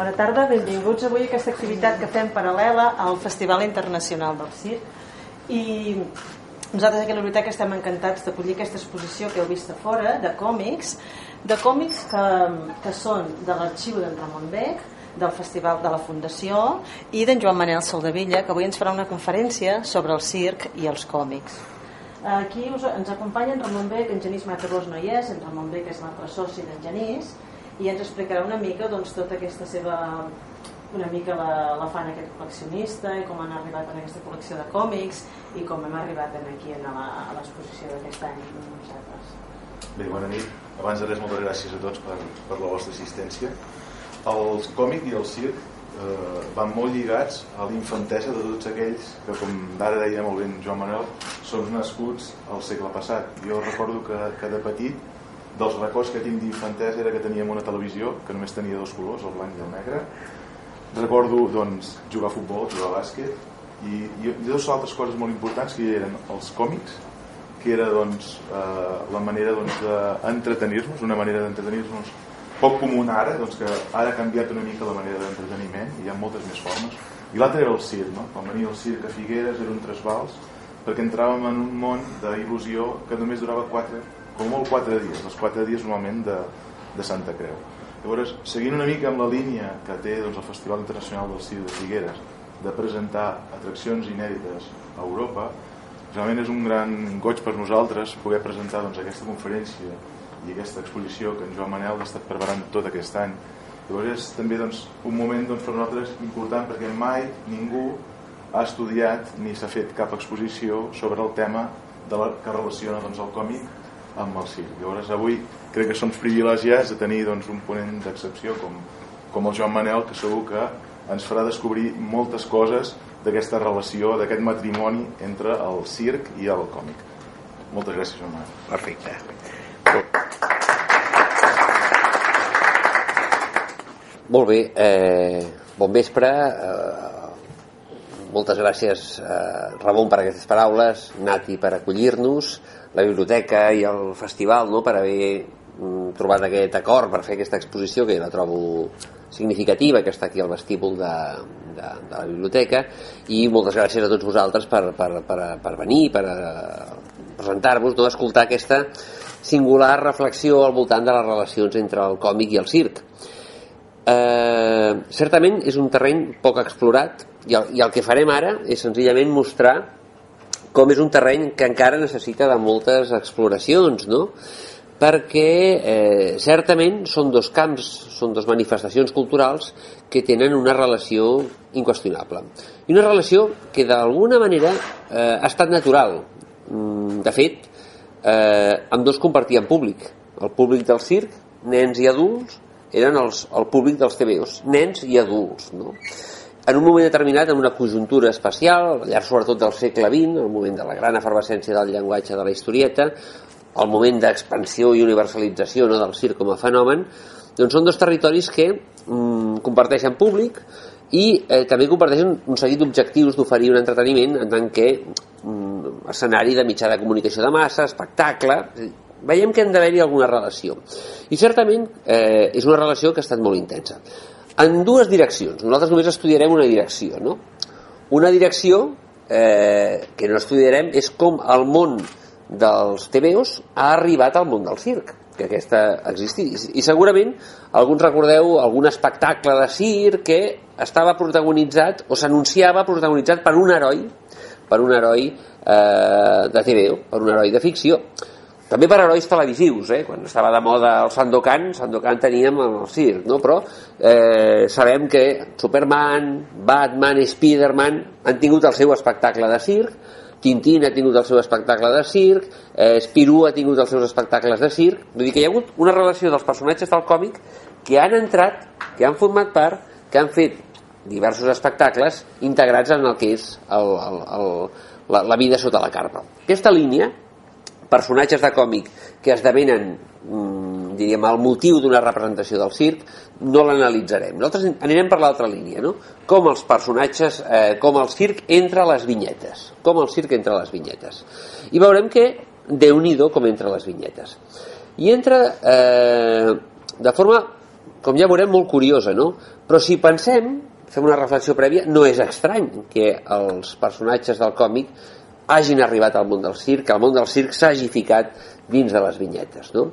Bona tarda, benvinguts avui a aquesta activitat que fem paral·lela al Festival Internacional del Circ. I nosaltres aquí a la biblioteca estem encantats d'acollir aquesta exposició que heu vist a fora de còmics de còmics que, que són de l'arxiu d'en Ramon Beck del Festival de la Fundació i d'en Joan Manel Soldevilla que avui ens farà una conferència sobre el circ i els còmics. Aquí us, ens acompanya en Ramon Beck en Genís Matarós no hi és en Ramon Beck és l'altre soci d'en Genís i ens explicarà una mica doncs, tota aquesta seva una mica la, la fan aquest col·leccionista i com han arribat en aquesta col·lecció de còmics i com hem arribat aquí a l'exposició d'aquest any nosaltres. Bé, bona nit. Abans de res, moltes gràcies a tots per, per la vostra assistència. El còmic i el circ eh, van molt lligats a l'infantesa de tots aquells que, com d'ara deia molt bé Joan Manuel, són nascuts al segle passat. Jo recordo que, que de petit dels records que tinc d'infantesa era que teníem una televisió que només tenia dos colors, el blanc i el negre recordo doncs, jugar a futbol, jugar a bàsquet i, i, dues altres coses molt importants que eren els còmics que era doncs, eh, la manera doncs, d'entretenir-nos una manera d'entretenir-nos poc comú ara doncs, que ara ha canviat una mica la manera d'entreteniment i hi ha moltes més formes i l'altre era el circ no? quan venia el circ a Figueres era un trasbals perquè entràvem en un món d'il·lusió que només durava 4 com molt 4 dies, els 4 dies normalment de, de Santa Creu. Llavors, seguint una mica amb la línia que té doncs, el Festival Internacional del Circ de Figueres de presentar atraccions inèdites a Europa, realment és un gran goig per nosaltres poder presentar doncs, aquesta conferència i aquesta exposició que en Joan Manel ha estat preparant tot aquest any. Llavors és també doncs, un moment doncs, per nosaltres important perquè mai ningú ha estudiat ni s'ha fet cap exposició sobre el tema de la, que relaciona doncs, el còmic amb el circ. Llavors avui crec que som privilegiats de tenir doncs, un ponent d'excepció com, com el Joan Manel que segur que ens farà descobrir moltes coses d'aquesta relació, d'aquest matrimoni entre el circ i el còmic. Moltes gràcies, Joan Manel. Perfecte. Molt bé, eh, bon vespre. Eh, moltes gràcies, eh, Ramon, per aquestes paraules, Nati, per acollir-nos la biblioteca i el festival no, per haver mm, trobat aquest acord per fer aquesta exposició que la trobo significativa que està aquí al vestíbul de, de, de la biblioteca. I moltes gràcies a tots vosaltres per, per, per, per venir per eh, presentar-vos no, escoltar aquesta singular reflexió al voltant de les relacions entre el còmic i el circ. Eh, certament és un terreny poc explorat i el, i el que farem ara és senzillament mostrar com és un terreny que encara necessita de moltes exploracions, no? perquè eh, certament són dos camps, són dos manifestacions culturals que tenen una relació inqüestionable. I una relació que d'alguna manera eh, ha estat natural. Mm, de fet, eh, amb dos compartien públic. El públic del circ, nens i adults, eren els, el públic dels TVOs, nens i adults. No? En un moment determinat, en una conjuntura especial, al llarg sobretot del segle XX, el moment de la gran efervescència del llenguatge de la historieta, el moment d'expansió i universalització no, del circ com a fenomen, doncs són dos territoris que mm, comparteixen públic i eh, també comparteixen un seguit d'objectius d'oferir un entreteniment en tant que mm, escenari de mitjà de comunicació de massa, espectacle, veiem que han d'haver-hi alguna relació. I certament eh, és una relació que ha estat molt intensa en dues direccions. Nosaltres només estudiarem una direcció, no? Una direcció eh, que no estudiarem és com el món dels TVOs ha arribat al món del circ, que aquesta existís. I segurament alguns recordeu algun espectacle de circ que estava protagonitzat o s'anunciava protagonitzat per un heroi per un heroi eh, de TVO, per un heroi de ficció també per herois televisius, eh? quan estava de moda el Sandokan, Sandokan teníem el circ, no? però eh, sabem que Superman, Batman, Spiderman han tingut el seu espectacle de circ, Tintín ha tingut el seu espectacle de circ, eh, Spirou ha tingut els seus espectacles de circ, vull dir que hi ha hagut una relació dels personatges del còmic que han entrat, que han format part, que han fet diversos espectacles integrats en el que és el, el, el, la, la vida sota la carpa. Aquesta línia, personatges de còmic que esdevenen mm, diríem, el motiu d'una representació del circ no l'analitzarem. Nosaltres anirem per l'altra línia, no? Com els personatges, eh, com el circ entra a les vinyetes. Com el circ entra a les vinyetes. I veurem que déu nhi com entra les vinyetes. I entra eh, de forma com ja veurem, molt curiosa, no? Però si pensem, fem una reflexió prèvia, no és estrany que els personatges del còmic hagin arribat al món del circ, que el món del circ s'hagi ficat dins de les vinyetes, no?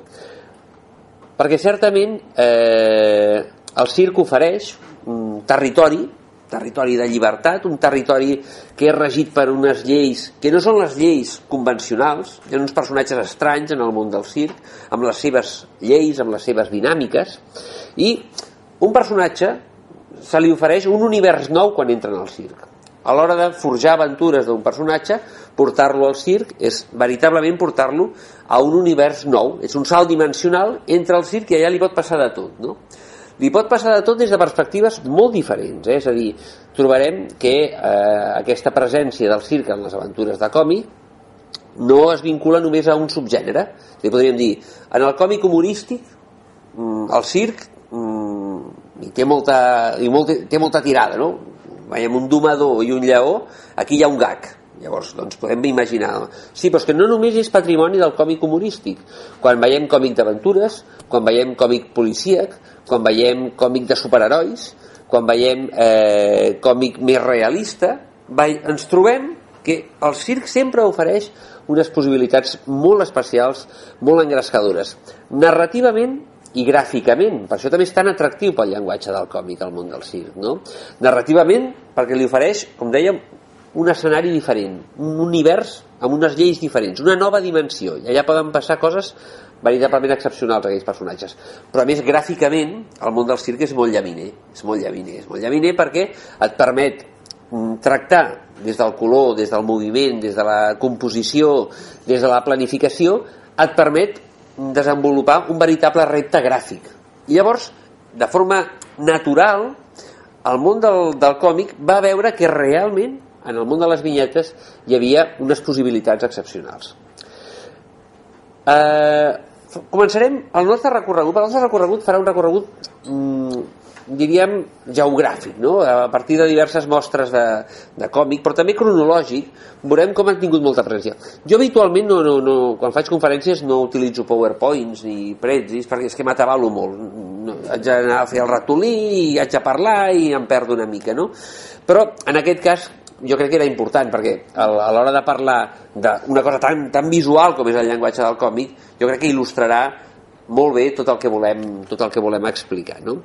Perquè certament eh, el circ ofereix un territori territori de llibertat, un territori que és regit per unes lleis que no són les lleis convencionals, hi ha uns personatges estranys en el món del circ, amb les seves lleis, amb les seves dinàmiques, i un personatge se li ofereix un univers nou quan entra en el circ. A l'hora de forjar aventures d'un personatge, portar-lo al circ és veritablement portar-lo a un univers nou. És un salt dimensional entre el circ i allà li pot passar de tot. No? li pot passar de tot des de perspectives molt diferents, eh? és a dir, trobarem que eh, aquesta presència del circ en les aventures de còmic no es vincula només a un subgènere, li podríem dir, en el còmic humorístic mm, el circ mm, té, molta, i molt, té molta tirada, no? Veiem un domador i un lleó, aquí hi ha un gag, Llavors, doncs podem imaginar... Sí, però és que no només és patrimoni del còmic humorístic. Quan veiem còmic d'aventures, quan veiem còmic policíac, quan veiem còmic de superherois, quan veiem eh, còmic més realista, ens trobem que el circ sempre ofereix unes possibilitats molt especials, molt engrescadores. Narrativament i gràficament, per això també és tan atractiu pel llenguatge del còmic al món del circ, no? Narrativament, perquè li ofereix, com dèiem, un escenari diferent, un univers amb unes lleis diferents, una nova dimensió, i allà poden passar coses veritablement excepcionals aquells personatges. Però a més gràficament el món del circ és molt llaminer és molt llaminer, és molt llaminer perquè et permet mm, tractar des del color, des del moviment des de la composició, des de la planificació et permet desenvolupar un veritable repte gràfic. I llavors, de forma natural el món del, del còmic va veure que realment en el món de les vinyetes hi havia unes possibilitats excepcionals eh, començarem el nostre recorregut, el nostre recorregut farà un recorregut mm, diríem geogràfic, no? a partir de diverses mostres de, de còmic, però també cronològic, veurem com han tingut molta presència. Jo habitualment, no, no, no, quan faig conferències, no utilitzo powerpoints ni pretzis, perquè és que m'atabalo molt. No, haig d'anar a fer el ratolí i haig de parlar i em perdo una mica, no? Però en aquest cas jo crec que era important perquè a l'hora de parlar d'una cosa tan, tan visual com és el llenguatge del còmic jo crec que il·lustrarà molt bé tot el que volem, tot el que volem explicar no?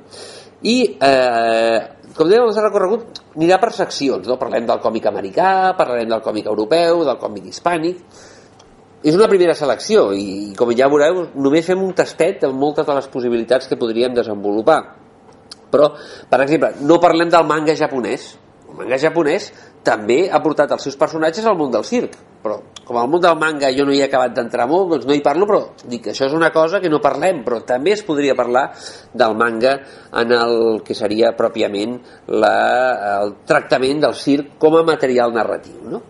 i eh, com dèiem el recorregut anirà per seccions no? parlem del còmic americà parlarem del còmic europeu del còmic hispànic és una primera selecció i com ja veureu només fem un tastet de moltes de les possibilitats que podríem desenvolupar però per exemple no parlem del manga japonès el manga japonès també ha portat els seus personatges al món del circ però com al món del manga jo no hi he acabat d'entrar molt doncs no hi parlo però dic que això és una cosa que no parlem però també es podria parlar del manga en el que seria pròpiament la, el tractament del circ com a material narratiu no?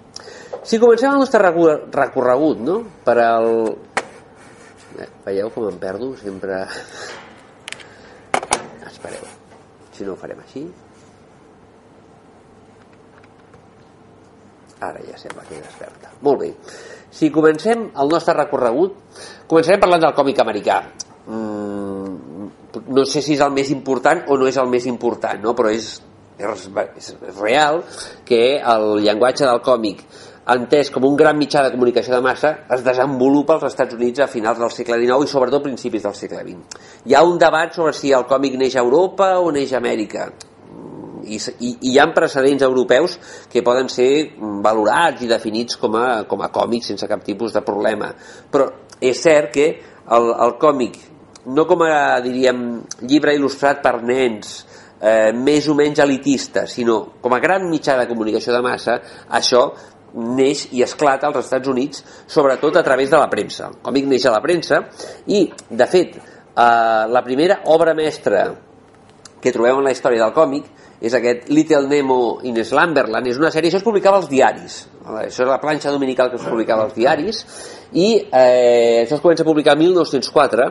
si comencem el nostre recorregut no? per al eh, veieu com em perdo sempre espereu si no ho farem així Ara ja sembla que desperta. Molt bé. Si comencem el nostre recorregut, començarem parlant del còmic americà. Mm, no sé si és el més important o no és el més important, no? però és, és, és real que el llenguatge del còmic entès com un gran mitjà de comunicació de massa, es desenvolupa als Estats Units a finals del segle XIX i sobretot principis del segle XX. Hi ha un debat sobre si el còmic neix a Europa o neix a Amèrica i, i, i hi ha precedents europeus que poden ser valorats i definits com a, com a còmics sense cap tipus de problema. Però és cert que el, el còmic no com a diríem llibre il·lustrat per nens eh, més o menys elitista sinó com a gran mitjà de comunicació de massa això neix i esclata als Estats Units sobretot a través de la premsa. El còmic neix a la premsa i de fet eh, la primera obra mestra que trobem en la història del còmic és aquest Little Nemo in Slumberland, és una sèrie, això es publicava als diaris, això és la planxa dominical que es publicava als diaris, i eh, això es comença a publicar el 1904,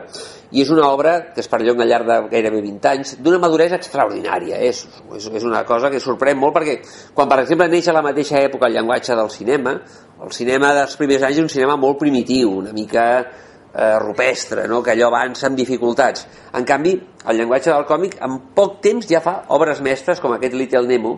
i és una obra que es perllonga al llarg de gairebé 20 anys, d'una maduresa extraordinària, és, és, és una cosa que sorprèn molt, perquè quan per exemple neix a la mateixa època el llenguatge del cinema, el cinema dels primers anys és un cinema molt primitiu, una mica eh, rupestre, no? que allò avança amb dificultats. En canvi, el llenguatge del còmic en poc temps ja fa obres mestres com aquest Little Nemo.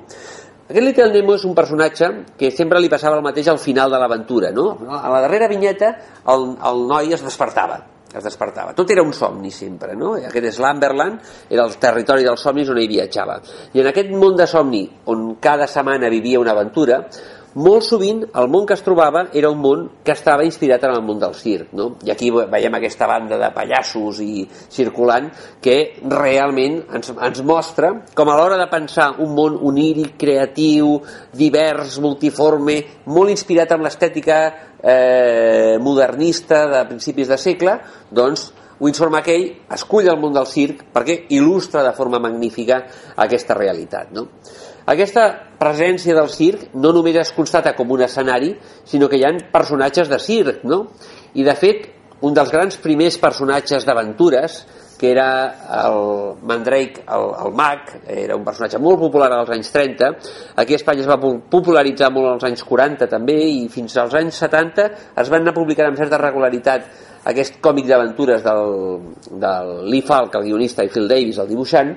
Aquest Little Nemo és un personatge que sempre li passava el mateix al final de l'aventura. No? A la darrera vinyeta el, el noi es despertava es despertava. Tot era un somni sempre, no? Aquest és l'Amberland, era el territori dels somnis on ell viatjava. I en aquest món de somni, on cada setmana vivia una aventura, molt sovint el món que es trobava era un món que estava inspirat en el món del circ no? i aquí veiem aquesta banda de pallassos i circulant que realment ens, ens mostra com a l'hora de pensar un món oníric, creatiu, divers, multiforme, molt inspirat en l'estètica eh, modernista de principis de segle, doncs Winsor McKay escull el món del circ perquè il·lustra de forma magnífica aquesta realitat. No? Aquesta presència del circ no només es constata com un escenari, sinó que hi ha personatges de circ, no? I de fet, un dels grans primers personatges d'aventures, que era el Mandrake, el, el mag, era un personatge molt popular als anys 30, aquí a Espanya es va popularitzar molt als anys 40 també, i fins als anys 70 es van anar publicant amb certa regularitat aquest còmic d'aventures del, del Lee Falk, el guionista, i Phil Davis, el dibuixant,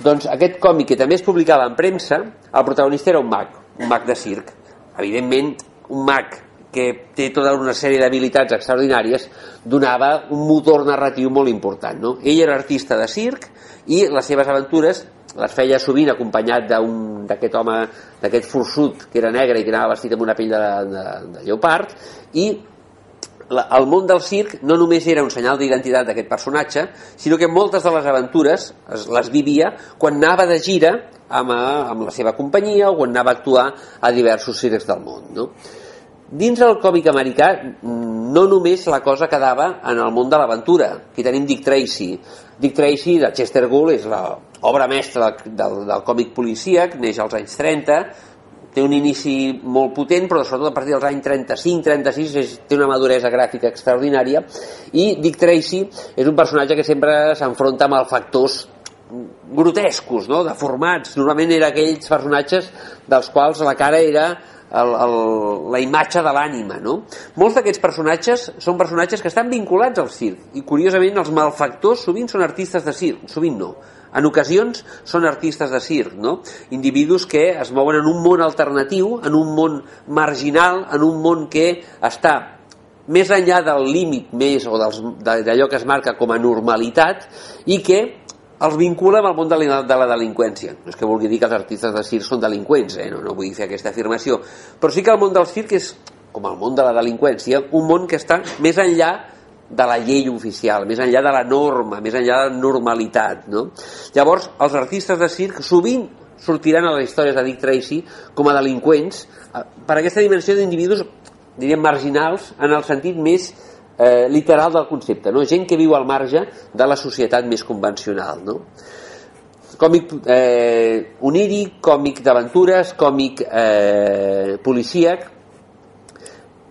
doncs aquest còmic que també es publicava en premsa, el protagonista era un mag, un mag de circ. Evidentment, un mag que té tota una sèrie d'habilitats extraordinàries donava un motor narratiu molt important. No? Ell era artista de circ i les seves aventures les feia sovint acompanyat d'aquest home, d'aquest forçut que era negre i que anava vestit amb una pell de, de, de lleopard i la, el món del circ no només era un senyal d'identitat d'aquest personatge, sinó que moltes de les aventures es, les vivia quan anava de gira amb, amb la seva companyia o quan anava a actuar a diversos circs del món. No? Dins el còmic americà no només la cosa quedava en el món de l'aventura. Aquí tenim Dick Tracy. Dick Tracy de Chester Gould és l'obra mestra del, del, del còmic policíac, neix als anys 30, té un inici molt potent, però sobretot a partir dels anys 35-36 és, té una maduresa gràfica extraordinària i Dick Tracy és un personatge que sempre s'enfronta amb els factors grotescos, no? deformats. Normalment era aquells personatges dels quals la cara era el, el, la imatge de l'ànima. No? Molts d'aquests personatges són personatges que estan vinculats al circ i curiosament els malfactors sovint són artistes de circ, sovint no en ocasions són artistes de circ, no? individus que es mouen en un món alternatiu, en un món marginal, en un món que està més enllà del límit més o d'allò que es marca com a normalitat i que els vincula amb el món de la, de la delinqüència. No és que vulgui dir que els artistes de circ són delinqüents, eh? no, no vull fer aquesta afirmació, però sí que el món del circ és, com el món de la delinqüència, un món que està més enllà de la llei oficial, més enllà de la norma, més enllà de la normalitat. No? Llavors, els artistes de circ sovint sortiran a les històries de Dick Tracy com a delinqüents eh, per aquesta dimensió d'individus, diríem, marginals en el sentit més eh, literal del concepte, no? gent que viu al marge de la societat més convencional. No? Còmic eh, oníric, còmic d'aventures, còmic eh, policíac,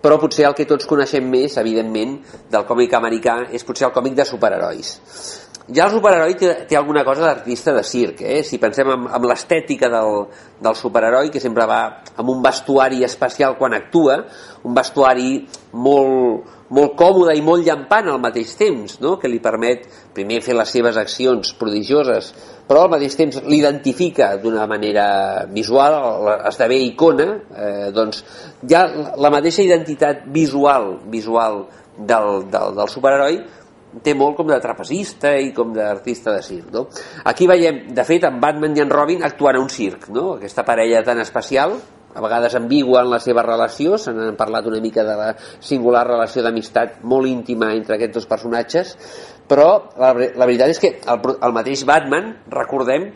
però potser el que tots coneixem més, evidentment, del còmic americà és potser el còmic de superherois. Ja el superheroi té, té alguna cosa d'artista de circ, eh? si pensem en, en l'estètica del, del superheroi, que sempre va amb un vestuari especial quan actua, un vestuari molt, molt còmode i molt llampant al mateix temps, no? que li permet primer fer les seves accions prodigioses, però al mateix temps l'identifica d'una manera visual, esdevé icona, eh, doncs ja la mateixa identitat visual visual del, del, del superheroi té molt com de trapezista i com d'artista de circ. No? Aquí veiem, de fet, en Batman i en Robin actuant a un circ, no? aquesta parella tan especial, a vegades ambigua en la seva relació, se n'han parlat una mica de la singular relació d'amistat molt íntima entre aquests dos personatges, però la, la veritat és que el, el mateix Batman, recordem,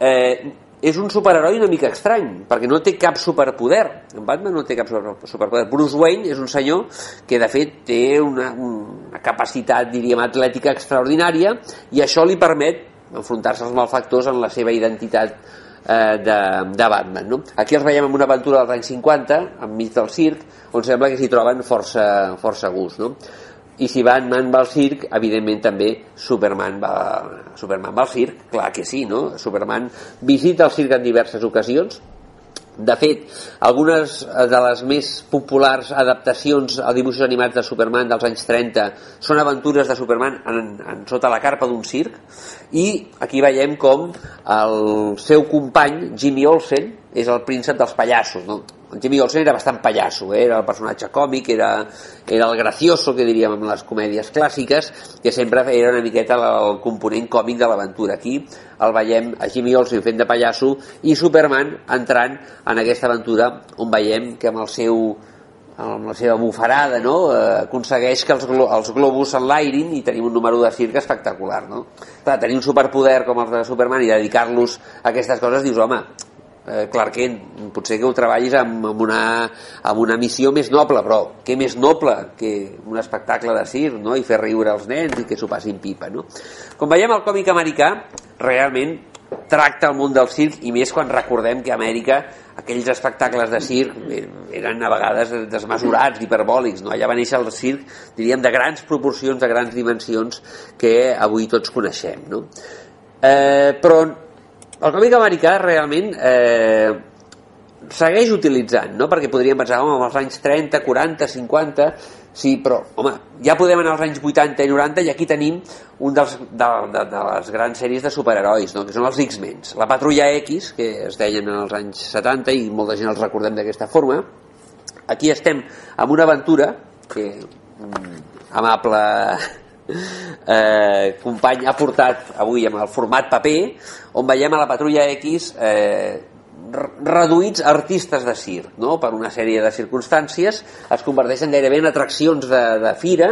eh, és un superheroi una mica estrany, perquè no té cap superpoder. En Batman no té cap superpoder. Bruce Wayne és un senyor que, de fet, té una, una capacitat, diríem, atlètica extraordinària i això li permet enfrontar-se als malfactors en la seva identitat eh, de, de Batman. No? Aquí els veiem en una aventura dels anys 50, enmig del circ, on sembla que s'hi troben força, força gust. No? I si Batman va al circ, evidentment també Superman va, Superman va al circ, clar que sí, no? Superman visita el circ en diverses ocasions, De fet, algunes de les més populars adaptacions a dibuixos animats de Superman dels anys 30 són aventures de Superman en, en sota la carpa d'un circ i aquí veiem com el seu company, Jimmy Olsen, és el príncep dels pallassos. No? En Jimmy Olsen era bastant pallasso, eh? era el personatge còmic, era, era el gracioso, que diríem en les comèdies clàssiques, que sempre era una miqueta el component còmic de l'aventura. Aquí el veiem a Jimmy Olsen fent de pallasso i Superman entrant en aquesta aventura on veiem que amb el seu amb la seva bufarada no? eh, aconsegueix que els, glo els globus s'enlairin i tenim un número de circ espectacular no? Clar, tenir un superpoder com el de Superman i dedicar-los a aquestes coses dius, home, eh, Clark Kent, potser que ho treballis amb, amb, una, amb una missió més noble, però què més noble que un espectacle de circ no? i fer riure els nens i que s'ho passin pipa. No? Com veiem, el còmic americà realment tracta el món del circ i més quan recordem que a Amèrica aquells espectacles de circ eren a vegades desmesurats, hiperbòlics no? allà va néixer el circ diríem de grans proporcions, de grans dimensions que avui tots coneixem no? eh, però el còmic americà realment eh, segueix utilitzant, no? perquè podríem pensar, home, als anys 30, 40, 50, sí, però, home, ja podem anar als anys 80 i 90 i aquí tenim un dels, de, de, de les grans sèries de superherois, no? que són els X-Men. La Patrulla X, que es deien en els anys 70 i molta gent els recordem d'aquesta forma. Aquí estem amb una aventura que mm, amable eh, company ha portat avui amb el format paper on veiem a la Patrulla X eh, reduïts artistes de circ no? per una sèrie de circumstàncies es converteixen gairebé en atraccions de, de fira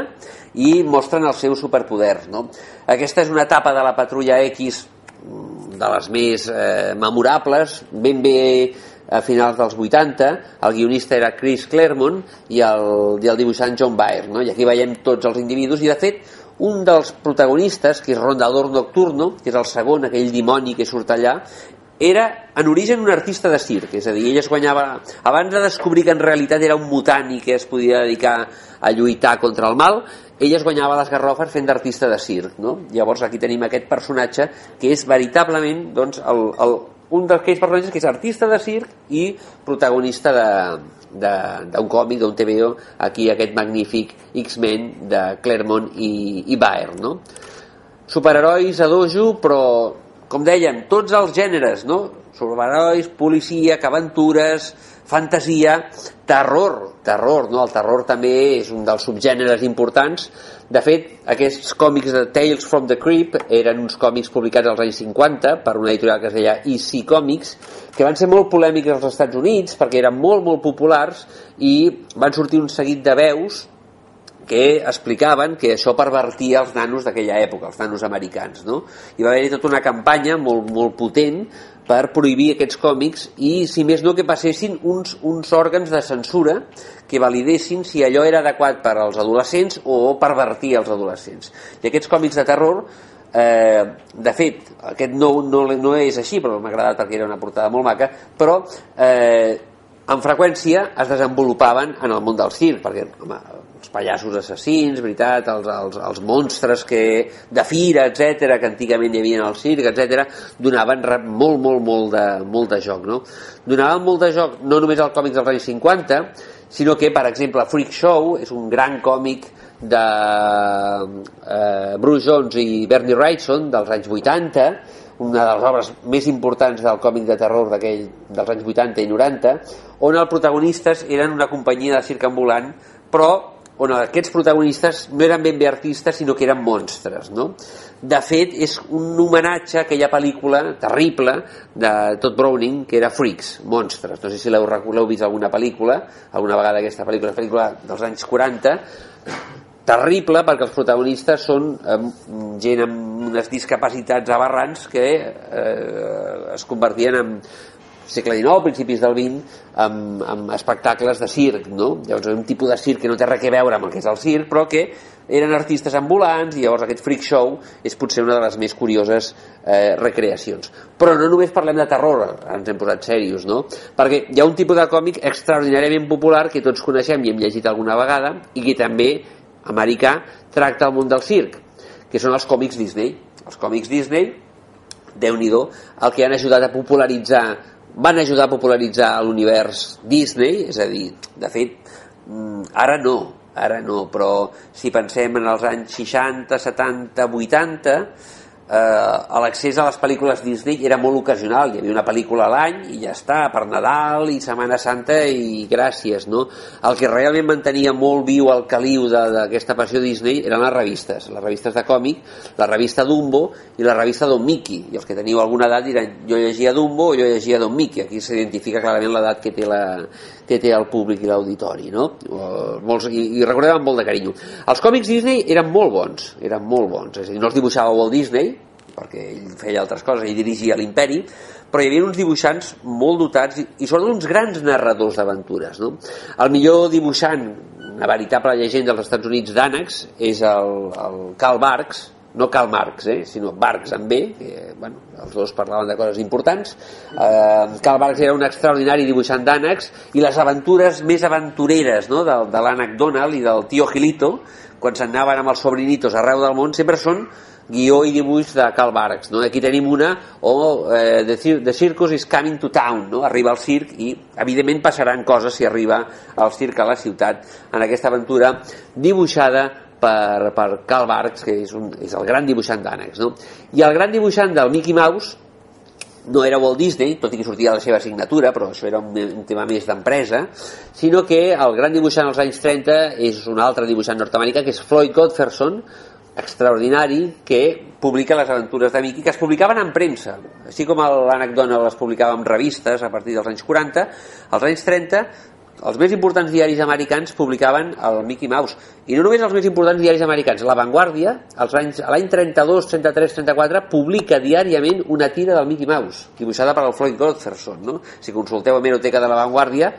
i mostren els seus superpoders no? aquesta és una etapa de la Patrulla X mm, de les més eh, memorables ben bé a finals dels 80, el guionista era Chris Claremont i el, i el dibuixant John Byrne, no? i aquí veiem tots els individus i de fet un dels protagonistes, que és Rondador Nocturno, que és el segon, aquell dimoni que surt allà, era en origen un artista de circ, és a dir, ell es guanyava... Abans de descobrir que en realitat era un mutant i que es podia dedicar a lluitar contra el mal, ell es guanyava les garrofes fent d'artista de circ. No? Llavors aquí tenim aquest personatge que és veritablement doncs, el, el, un d'aquells personatges que és artista de circ i protagonista d'un còmic, d'un TVO, aquí aquest magnífic X-Men de Claremont i, i Baer, no? Superherois a dojo, però, com dèiem, tots els gèneres, no? Superherois, policia, aventures, fantasia, terror, terror, no? El terror també és un dels subgèneres importants de fet, aquests còmics de Tales from the Crypt eren uns còmics publicats als anys 50 per una editorial que es deia EC Comics, que van ser molt polèmics als Estats Units perquè eren molt, molt populars i van sortir un seguit de veus que explicaven que això pervertia els nanos d'aquella època, els nanos americans. No? I va haver-hi tota una campanya molt, molt potent per prohibir aquests còmics i, si més no, que passessin uns, uns òrgans de censura que validessin si allò era adequat per als adolescents o pervertir els adolescents. I aquests còmics de terror, eh, de fet, aquest no, no, no és així, però m'ha agradat perquè era una portada molt maca, però eh, amb freqüència es desenvolupaven en el món del circ, perquè home, pallassos assassins, veritat, els, els, els monstres que, de fira, etc que antigament hi havia al circ, etc donaven molt, molt, molt de, molt de joc, no? Donaven molt de joc no només al còmic dels anys 50, sinó que, per exemple, Freak Show és un gran còmic de eh, Bruce Jones i Bernie Wrightson dels anys 80, una de les obres més importants del còmic de terror d'aquell dels anys 80 i 90, on els protagonistes eren una companyia de circ ambulant, però on aquests protagonistes no eren ben bé artistes sinó que eren monstres no? de fet és un homenatge a aquella pel·lícula terrible de Todd Browning que era Freaks, monstres no sé si l'heu vist alguna pel·lícula alguna vegada aquesta pel·lícula, pel·lícula dels anys 40 terrible perquè els protagonistes són eh, gent amb unes discapacitats aberrants que eh, es convertien en segle XIX, principis del XX, amb, amb espectacles de circ, no? Llavors, un tipus de circ que no té res a veure amb el que és el circ, però que eren artistes ambulants i llavors aquest freak show és potser una de les més curioses eh, recreacions. Però no només parlem de terror, ens hem posat serios, no? Perquè hi ha un tipus de còmic extraordinàriament popular que tots coneixem i hem llegit alguna vegada i que també, americà, tracta el món del circ, que són els còmics Disney. Els còmics Disney, déu nhi el que han ajudat a popularitzar van ajudar a popularitzar l'univers Disney, és a dir, de fet, mm, ara no, ara no, però si pensem en els anys 60, 70, 80, eh, l'accés a les pel·lícules Disney era molt ocasional, hi havia una pel·lícula a l'any i ja està, per Nadal i Setmana Santa i gràcies, no? El que realment mantenia molt viu el caliu d'aquesta passió Disney eren les revistes, les revistes de còmic, la revista Dumbo i la revista Don Mickey, i els que teniu alguna edat diran jo llegia Dumbo o jo llegia Don Mickey, aquí s'identifica clarament l'edat que té la, que té el públic i l'auditori, no? Molts, i, I amb molt de carinyo. Els còmics Disney eren molt bons, eren molt bons, és a dir, no els dibuixava Walt Disney, perquè ell feia altres coses, ell dirigia l'imperi, però hi havia uns dibuixants molt dotats i, i sobretot uns grans narradors d'aventures. No? El millor dibuixant, una veritable llegenda dels Estats Units d'ànecs, és el, el Karl Barks, no Karl Marx, eh, sinó Barks amb B, que bueno, els dos parlaven de coses importants. Eh, Karl Barks era un extraordinari dibuixant d'ànecs i les aventures més aventureres no, de, de l'ànec Donald i del tio Gilito, quan s'anaven amb els sobrinitos arreu del món, sempre són guió i dibuix de Karl Barks. No? Aquí tenim una, o eh, the, the Circus is coming to town, no? arriba al circ i evidentment passaran coses si arriba al circ a la ciutat en aquesta aventura dibuixada per, per Karl Barks, que és, un, és el gran dibuixant d'ànecs. No? I el gran dibuixant del Mickey Mouse no era Walt Disney, tot i que sortia la seva signatura, però això era un, un tema més d'empresa, sinó que el gran dibuixant als anys 30 és un altre dibuixant nord-americà, que és Floyd Godferson, extraordinari que publica les aventures de Mickey que es publicaven en premsa així com l'Ànec Donald les publicava en revistes a partir dels anys 40 als anys 30 els més importants diaris americans publicaven el Mickey Mouse. I no només els més importants diaris americans La Vanguardia l'any 32, 33, 34 publica diàriament una tira del Mickey Mouse dibuixada per el Floyd Godferson no? si consulteu a Meroteca de La Vanguardia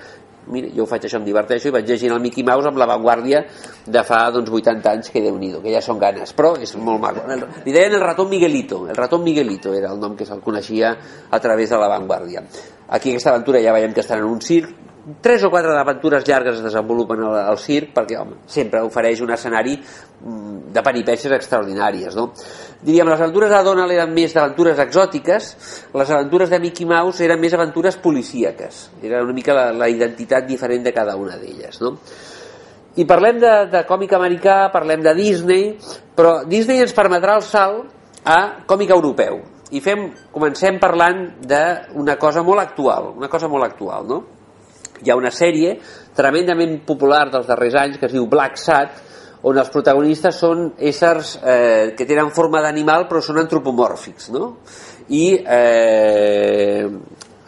mira, jo ho faig això, em diverteixo i vaig llegint el Mickey Mouse amb l'avantguàrdia de fa doncs, 80 anys que déu nhi que ja són ganes, però és molt maco. Li deien el ratón Miguelito el ratón Miguelito era el nom que se'l coneixia a través de l'avantguàrdia aquí aquesta aventura ja veiem que estan en un circ tres o quatre aventures llargues es desenvolupen al, al circ perquè home, sempre ofereix un escenari mm, de peripècies extraordinàries no? diríem, les aventures de Donald eren més d'aventures exòtiques les aventures de Mickey Mouse eren més aventures policíaques era una mica la, la identitat diferent de cada una d'elles no? i parlem de, de còmic americà parlem de Disney però Disney ens permetrà el salt a còmic europeu i fem, comencem parlant d'una cosa molt actual una cosa molt actual no? Hi ha una sèrie tremendament popular dels darrers anys que es diu Black Sat on els protagonistes són éssers eh, que tenen forma d'animal però són antropomòrfics no? i eh,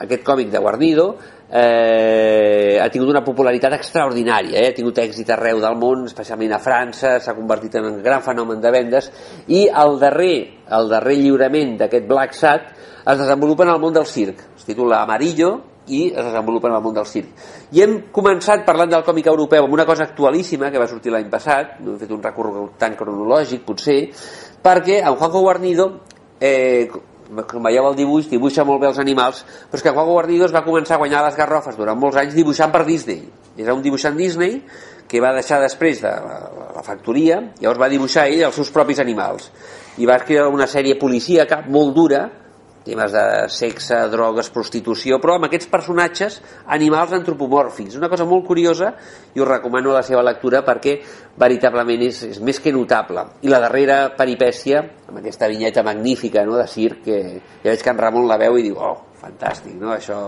aquest còmic de Guarnido eh, ha tingut una popularitat extraordinària, eh? ha tingut èxit arreu del món, especialment a França, s'ha convertit en un gran fenomen de vendes i el darrer, el darrer lliurament d'aquest Black Sat es desenvolupa en el món del circ, es titula Amarillo i es desenvolupen en el món del circ. I hem començat parlant del còmic europeu amb una cosa actualíssima que va sortir l'any passat, no he fet un recorregut tan cronològic potser, perquè en Juanjo Guarnido eh, com veieu el dibuix, dibuixa molt bé els animals, però és que Juanjo Guarnido es va començar a guanyar les garrofes durant molts anys dibuixant per Disney. Era un dibuixant Disney que va deixar després de la, la factoria, llavors va dibuixar ell els seus propis animals. I va escriure una sèrie policíaca molt dura, temes de sexe, drogues, prostitució, però amb aquests personatges animals antropomòrfics. Una cosa molt curiosa i us recomano la seva lectura perquè veritablement és, és més que notable. I la darrera peripècia, amb aquesta vinyeta magnífica no, de circ, que ja veig que en Ramon la veu i diu, oh, fantàstic, no? això,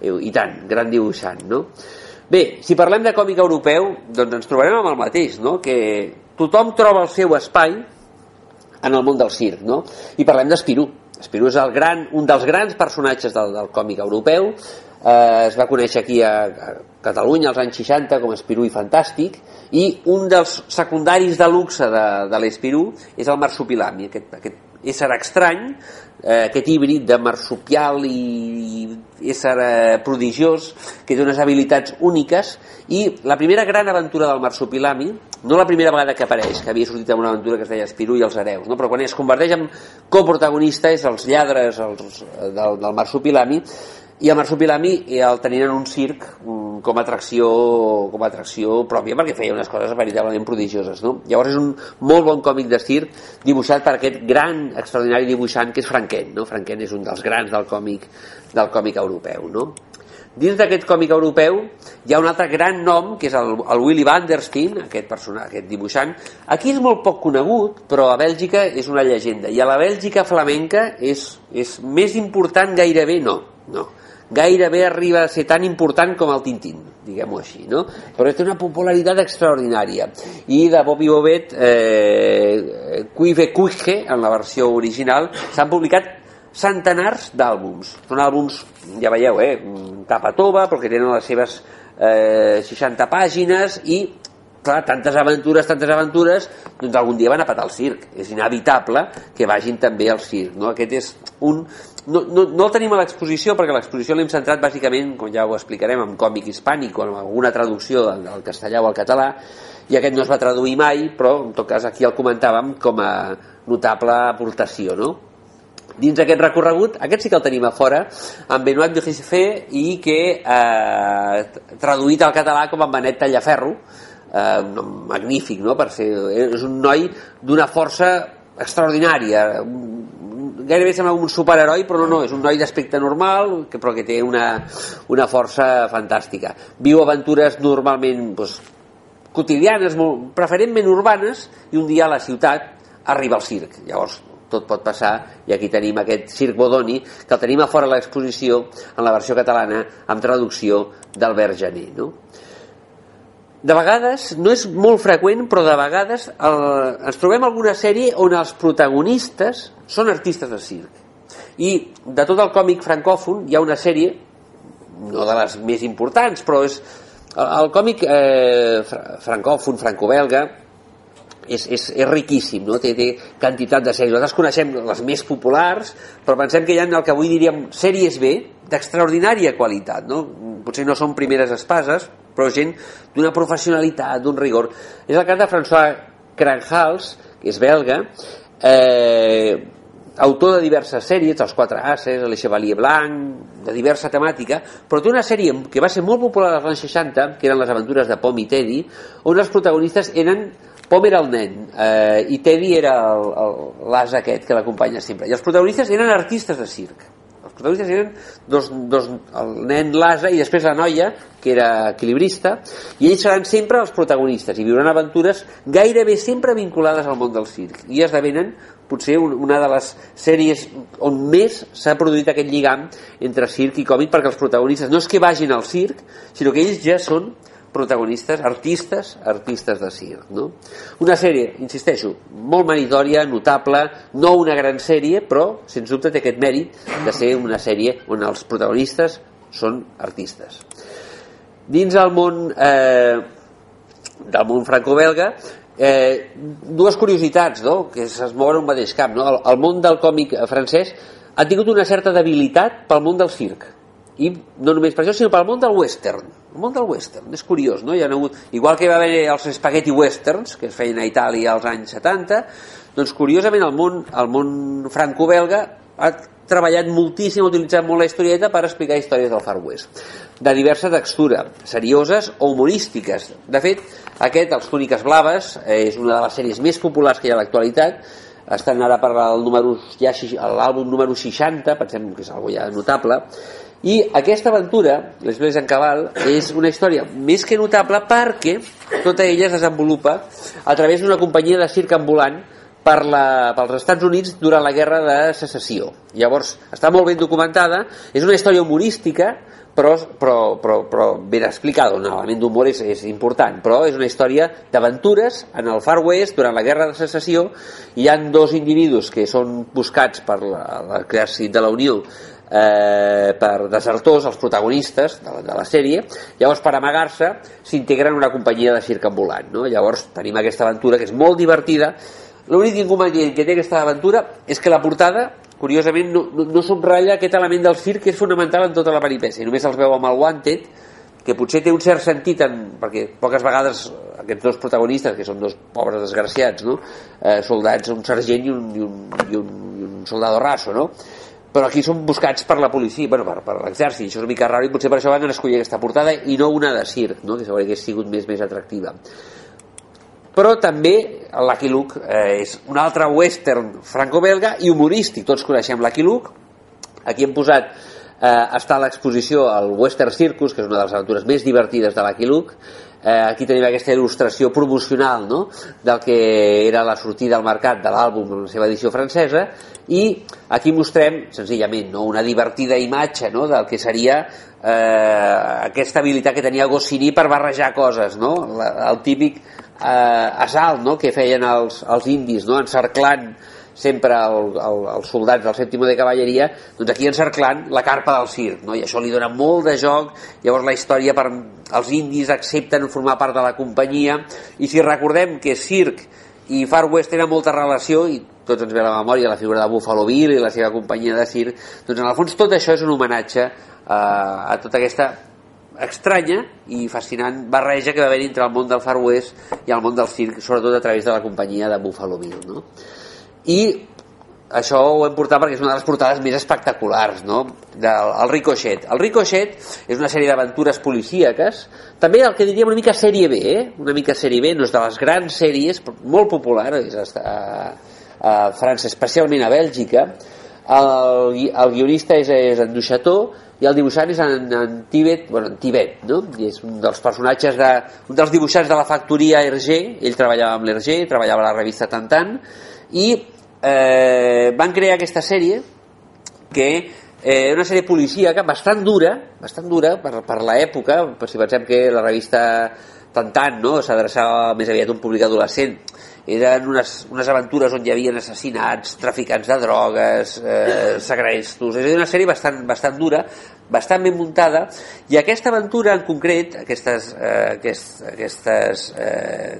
i tant, gran dibuixant, no? Bé, si parlem de còmic europeu, doncs ens trobarem amb el mateix, no? que tothom troba el seu espai en el món del circ, no? I parlem d'Espirú, Espirú és el gran, un dels grans personatges del, del còmic europeu, eh, es va conèixer aquí a, a Catalunya als anys 60 com Espirú i Fantàstic, i un dels secundaris de luxe de, de l'Espirú és el marsupilami, aquest, aquest ésser estrany, eh, aquest híbrid de marsupial i, i ésser eh, prodigiós, que té unes habilitats úniques, i la primera gran aventura del marsupilami, no la primera vegada que apareix, que havia sortit en una aventura que es deia Espirú i els hereus, no? però quan es converteix en coprotagonista és els lladres els, del, del marsupilami, i el marsupilami el tenien en un circ com a atracció com a atracció pròpia perquè feia unes coses veritablement prodigioses no? llavors és un molt bon còmic de circ dibuixat per aquest gran extraordinari dibuixant que és Franken no? Franken és un dels grans del còmic del còmic europeu no? Dins d'aquest còmic europeu hi ha un altre gran nom, que és el, el Willy Vandersteen, aquest, persona, aquest dibuixant. Aquí és molt poc conegut, però a Bèlgica és una llegenda. I a la Bèlgica flamenca és, és més important gairebé no. no gairebé arriba a ser tan important com el Tintín, diguem-ho així, no? Però té una popularitat extraordinària. I de Bobby Bobet, eh, Cuive Cuige, en la versió original, s'han publicat centenars d'àlbums. Són àlbums, ja veieu, eh, tapa tova, però que tenen les seves eh, 60 pàgines i clar, tantes aventures, tantes aventures, doncs algun dia van a patar el circ. És inevitable que vagin també al circ. No? Aquest és un... No, no, no el tenim a l'exposició perquè l'exposició l'hem centrat bàsicament, com ja ho explicarem, en còmic hispànic o en alguna traducció del, del castellà o al català, i aquest no es va traduir mai, però en tot cas aquí el comentàvem com a notable aportació, no? dins d'aquest recorregut, aquest sí que el tenim a fora, amb Benoit Duhissefé i que eh, traduït al català com en Benet Tallaferro, eh, magnífic, no? Per ser, és un noi d'una força extraordinària, gairebé sembla un superheroi, però no, no, és un noi d'aspecte normal, que, però que té una, una força fantàstica. Viu aventures normalment doncs, quotidianes, molt, preferentment urbanes, i un dia a la ciutat arriba al circ. Llavors, tot pot passar i aquí tenim aquest Circ Bodoni que el tenim a fora de l'exposició en la versió catalana amb traducció d'Albert Jané no? De vegades, no és molt freqüent però de vegades el, ens trobem alguna sèrie on els protagonistes són artistes de circ i de tot el còmic francòfon hi ha una sèrie no de les més importants però és el, el còmic eh, francòfon, franco-belga és, és, és riquíssim, no? té, té quantitat de sèries. Nosaltres coneixem les més populars, però pensem que hi ha el que avui diríem sèries B d'extraordinària qualitat. No? Potser no són primeres espases, però gent d'una professionalitat, d'un rigor. És el cas de François Kranhals, que és belga, eh, autor de diverses sèries, els Quatre Ases, Le Chevalier Blanc, de diversa temàtica, però té una sèrie que va ser molt popular als anys 60, que eren les aventures de Pom i Teddy, on els protagonistes eren Pom era el nen eh, i Teddy era l'as aquest que l'acompanya sempre. I els protagonistes eren artistes de circ. Protagonistes eren dos, dos, el nen l'asa i després la noia, que era equilibrista, i ells seran sempre els protagonistes i viuran aventures gairebé sempre vinculades al món del circ. I esdevenen potser una de les sèries on més s'ha produït aquest lligam entre circ i còmic perquè els protagonistes no és que vagin al circ, sinó que ells ja són protagonistes, artistes, artistes de circ. No? Una sèrie, insisteixo, molt meritòria, notable, no una gran sèrie, però, sens dubte, té aquest mèrit de ser una sèrie on els protagonistes són artistes. Dins el món eh, del món franco-belga, eh, dues curiositats no? que es mouen un mateix camp. No? El, el món del còmic francès ha tingut una certa debilitat pel món del circ i no només per això, sinó pel món del western món del western, és curiós no? Hi ha hagut, igual que va haver els spaghetti westerns que es feien a Itàlia als anys 70 doncs curiosament el món, el món franco-belga ha treballat moltíssim, ha utilitzat molt la historieta per explicar històries del Far West de diversa textura, serioses o humorístiques. De fet, aquest, els Túniques Blaves és una de les sèries més populars que hi ha a l'actualitat. Estan ara per al número ja l'àlbum número 60 pensem que és algo ja notable i aquesta aventura, l'Església en Cabal, és una història més que notable perquè tota ella es desenvolupa a través d'una companyia de circ ambulant per la, pels Estats Units durant la guerra de secessió. Llavors, està molt ben documentada, és una història humorística, però, però, però, però ben explicada, un element d'humor és, és important, però és una història d'aventures en el Far West durant la guerra de secessió, hi han dos individus que són buscats per l'exèrcit de la Unió eh, per desertors, els protagonistes de la, de la sèrie, llavors per amagar-se s'integren una companyia de circ ambulant. No? Llavors tenim aquesta aventura que és molt divertida. L'únic inconvenient que té aquesta aventura és que la portada curiosament no, no, no subratlla aquest element del circ que és fonamental en tota la peripècia només els veu amb el Wanted que potser té un cert sentit en, perquè poques vegades aquests dos protagonistes que són dos pobres desgraciats no? eh, soldats, un sergent i un, i un, i un, i un soldado raso no? Però aquí són buscats per la policia, bueno, per, per l'exèrcit, això és una mica raro i potser per això van escollir aquesta portada i no una de circ, no? que segurament hagués sigut més més atractiva. Però també Lucky Luke eh, és un altre western franco-belga i humorístic, tots coneixem Lucky Luke, aquí hem posat eh, està a l'exposició al Western Circus, que és una de les aventures més divertides de Lucky Luke, eh, aquí tenim aquesta il·lustració promocional no? del que era la sortida al mercat de l'àlbum en la seva edició francesa i aquí mostrem senzillament no? una divertida imatge no? del que seria eh, aquesta habilitat que tenia Goscinny per barrejar coses no? la, el típic eh, assalt no? que feien els, els indis no? encerclant sempre el, el, els soldats del sèptimo de cavalleria, doncs aquí encerclant la carpa del circ, no? i això li dona molt de joc, llavors la història per els indis accepten formar part de la companyia, i si recordem que circ i Far West tenen molta relació, i tots ens ve a la memòria la figura de Buffalo Bill i la seva companyia de circ, doncs en el fons tot això és un homenatge eh, a tota aquesta estranya i fascinant barreja que va haver entre el món del Far West i el món del circ, sobretot a través de la companyia de Buffalo Bill. No? i això ho hem portat perquè és una de les portades més espectaculars no? del el Ricochet el Ricochet és una sèrie d'aventures policíaques també el que diríem una mica sèrie B eh? una mica sèrie B, no és de les grans sèries molt popular és a, a França, especialment a Bèlgica el, el guionista és, és en Duchateau i el dibuixant és en, en Tibet, bueno, en Tibet, no? I és un dels personatges de, un dels dibuixants de la factoria Hergé, ell treballava amb l'Hergé, treballava a la revista Tantan, i eh, van crear aquesta sèrie que eh, una sèrie policíaca bastant dura, bastant dura per, per l'època, per si pensem que la revista Tantant no, s'adreçava més aviat a un públic adolescent, eren unes, unes aventures on hi havia assassinats, traficants de drogues, eh, segrestos, és una sèrie bastant, bastant dura, bastant ben muntada, i aquesta aventura en concret, aquestes, eh, aquest, aquestes eh,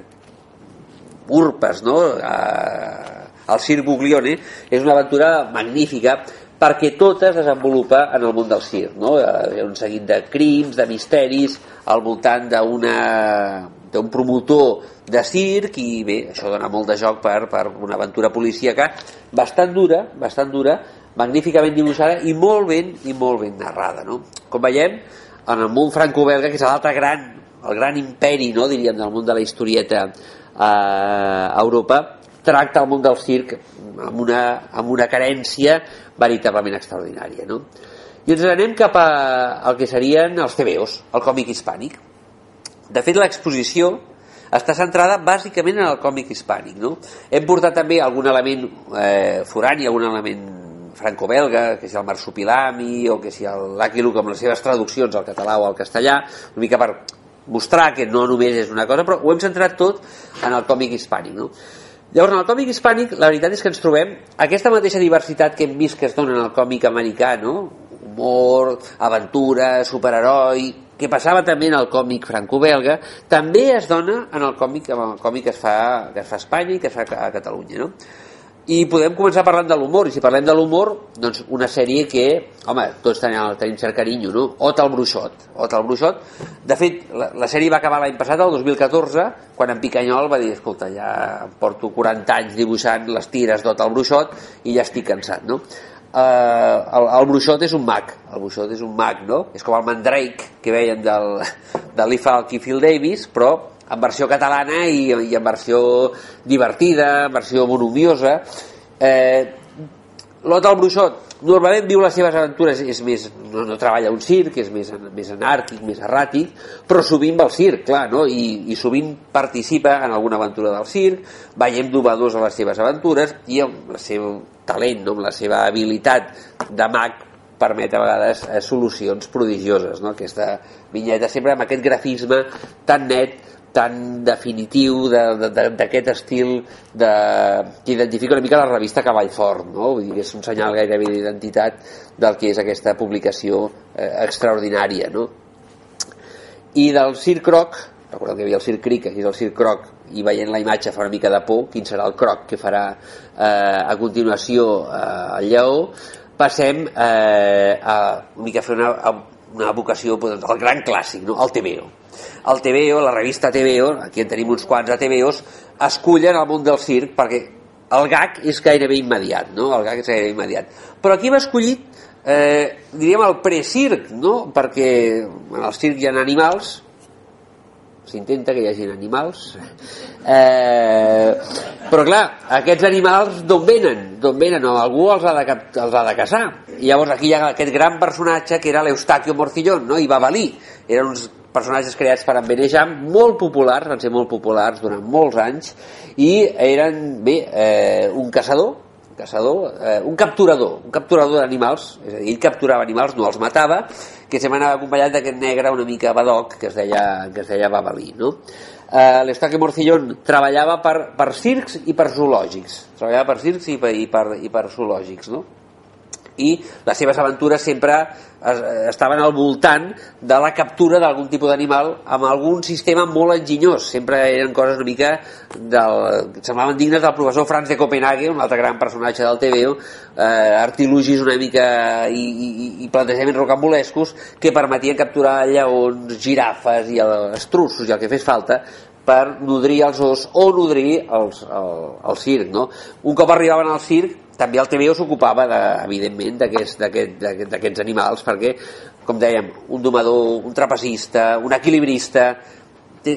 urpes, no?, eh, el Circ Buglione és una aventura magnífica perquè tot es desenvolupa en el món del circ no? hi ha un seguit de crims, de misteris al voltant d'un promotor de circ i bé, això dona molt de joc per, per una aventura policíaca bastant dura, bastant dura magníficament dibuixada i molt ben i molt ben narrada no? com veiem en el món franco-belga que és l'altre gran el gran imperi, no, diríem, del món de la historieta eh, a Europa tracta el món del circ amb una, amb una carència veritablement extraordinària. No? I ens anem cap a, al que serien els TVOs, el còmic hispànic. De fet, l'exposició està centrada bàsicament en el còmic hispànic. No? Hem portat també algun element eh, forani, algun element franco-belga, que és el Marsupilami o que si el Luke amb les seves traduccions al català o al castellà, una mica per mostrar que no només és una cosa, però ho hem centrat tot en el còmic hispànic. No? Llavors, en el còmic hispànic, la veritat és que ens trobem aquesta mateixa diversitat que hem vist que es dona en el còmic americà, no? Humor, aventura, superheroi, que passava també en el còmic franco-belga, també es dona en el còmic, en el còmic que es fa, que es fa a Espanya i que es fa a Catalunya, no? I podem començar parlant de l'humor, i si parlem de l'humor, doncs una sèrie que, home, tots tenim, tenim cert carinyo, no? Ot el Bruixot. Ot el Bruixot. De fet, la, la sèrie va acabar l'any passat, el 2014, quan en Picanyol va dir, escolta, ja porto 40 anys dibuixant les tires d'Ot el Bruixot i ja estic cansat, no? Uh, el, el Bruixot és un mag, el Bruixot és un mag, no? És com el Mandrake que veien del, de Lee Falk i Phil Davis, però en versió catalana i, i en versió divertida, en versió monomiosa. Eh, L'Ot el Bruixot normalment viu les seves aventures, és més, no, no treballa un circ, és més, més anàrquic, més erràtic, però sovint va al circ, clar, no? I, i sovint participa en alguna aventura del circ, veiem dobladors a les seves aventures i amb el seu talent, no? amb la seva habilitat de mag permet a vegades eh, solucions prodigioses, no? aquesta vinyeta sempre amb aquest grafisme tan net tan definitiu d'aquest estil de, que identifica una mica la revista Cavall Fort no? Vull dir és un senyal gairebé d'identitat del que és aquesta publicació eh, extraordinària no? i del Circ Croc recordeu que hi havia el Circ Cric aquí és el Circ Croc i veient la imatge fa una mica de por quin serà el croc que farà eh, a continuació eh, el lleó passem eh, a una mica a fer una, una vocació doncs, al gran clàssic, no? el TVO el TVO, la revista TVO, aquí en tenim uns quants a TVOs, escullen el món del circ perquè el gag és gairebé immediat, no? El gag és gairebé immediat. Però aquí hem escollit, eh, diríem, el pre-circ, no? Perquè en el circ hi ha animals, s'intenta que hi hagin animals eh, però clar aquests animals d'on venen? d'on venen? O algú els ha, de, els ha de caçar i llavors aquí hi ha aquest gran personatge que era l'Eustaquio Morcillón no? i Babalí eren uns personatges creats per en Benejam molt populars, van ser molt populars durant molts anys i eren bé, eh, un caçador caçador, eh, un capturador, un capturador d'animals, és a dir, ell capturava animals, no els matava, que se m'anava acompanyat d'aquest negre una mica badoc que es deia, que es deia Babalí, no? Eh, L'Estaque Morcillón treballava per, per circs i per zoològics, treballava per circs i per, i per, i per zoològics, no? I les seves aventures sempre estaven al voltant de la captura d'algun tipus d'animal amb algun sistema molt enginyós. Sempre eren coses una mica del, semblaven dignes del professor Franz de Copenhague un altre gran personatge del TVO eh, artilugis una mica i, i, i plantejaments rocambolescos que permetien capturar lleons, girafes i estrussos i el que fes falta per nodrir els os o nodrir els, el, el circ no? un cop arribaven al circ també el TVO s'ocupava, evidentment, d'aquests aquest, animals, perquè, com dèiem, un domador, un trapecista, un equilibrista,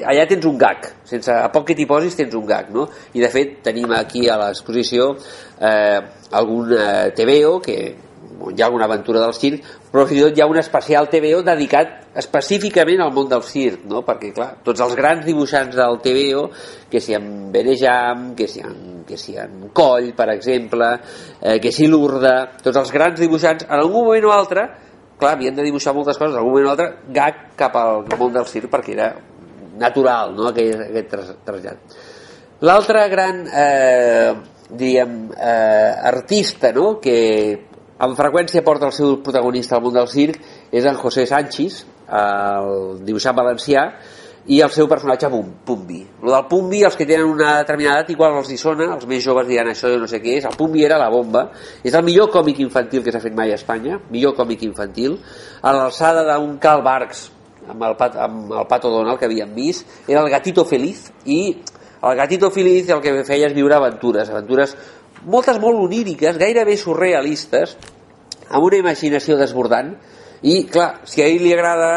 allà tens un gag, sense, a poc que t'hi posis tens un gag, no? I de fet tenim aquí a l'exposició eh, algun eh, TVO que hi ha alguna aventura del circ, però fins i tot hi ha un especial TVO dedicat específicament al món del circ, no? perquè clar, tots els grans dibuixants del TVO, que si en Benejam, que si en, que si en Coll, per exemple, eh, que si l'Urda, tots els grans dibuixants, en algun moment o altre, clar, havien de dibuixar moltes coses, en algun moment o altre, gag cap al món del circ, perquè era natural, no?, aquest, aquest trasllat. L'altre gran, eh, diríem, eh, artista, no?, que amb freqüència porta el seu protagonista al món del circ és en José Sánchez, el dibuixant valencià, i el seu personatge Pumbi. Lo del Pumbi, els que tenen una determinada edat, igual els hi sona, els més joves diran això no sé què és, el Pumbi era la bomba, és el millor còmic infantil que s'ha fet mai a Espanya, millor còmic infantil, a l'alçada d'un Cal Barks, amb el, pat, amb el Pato Donald que havíem vist, era el Gatito Feliz, i el Gatito Feliz el que feia és viure aventures, aventures moltes molt oníriques, gairebé surrealistes, amb una imaginació desbordant, i clar, si a ell li agrada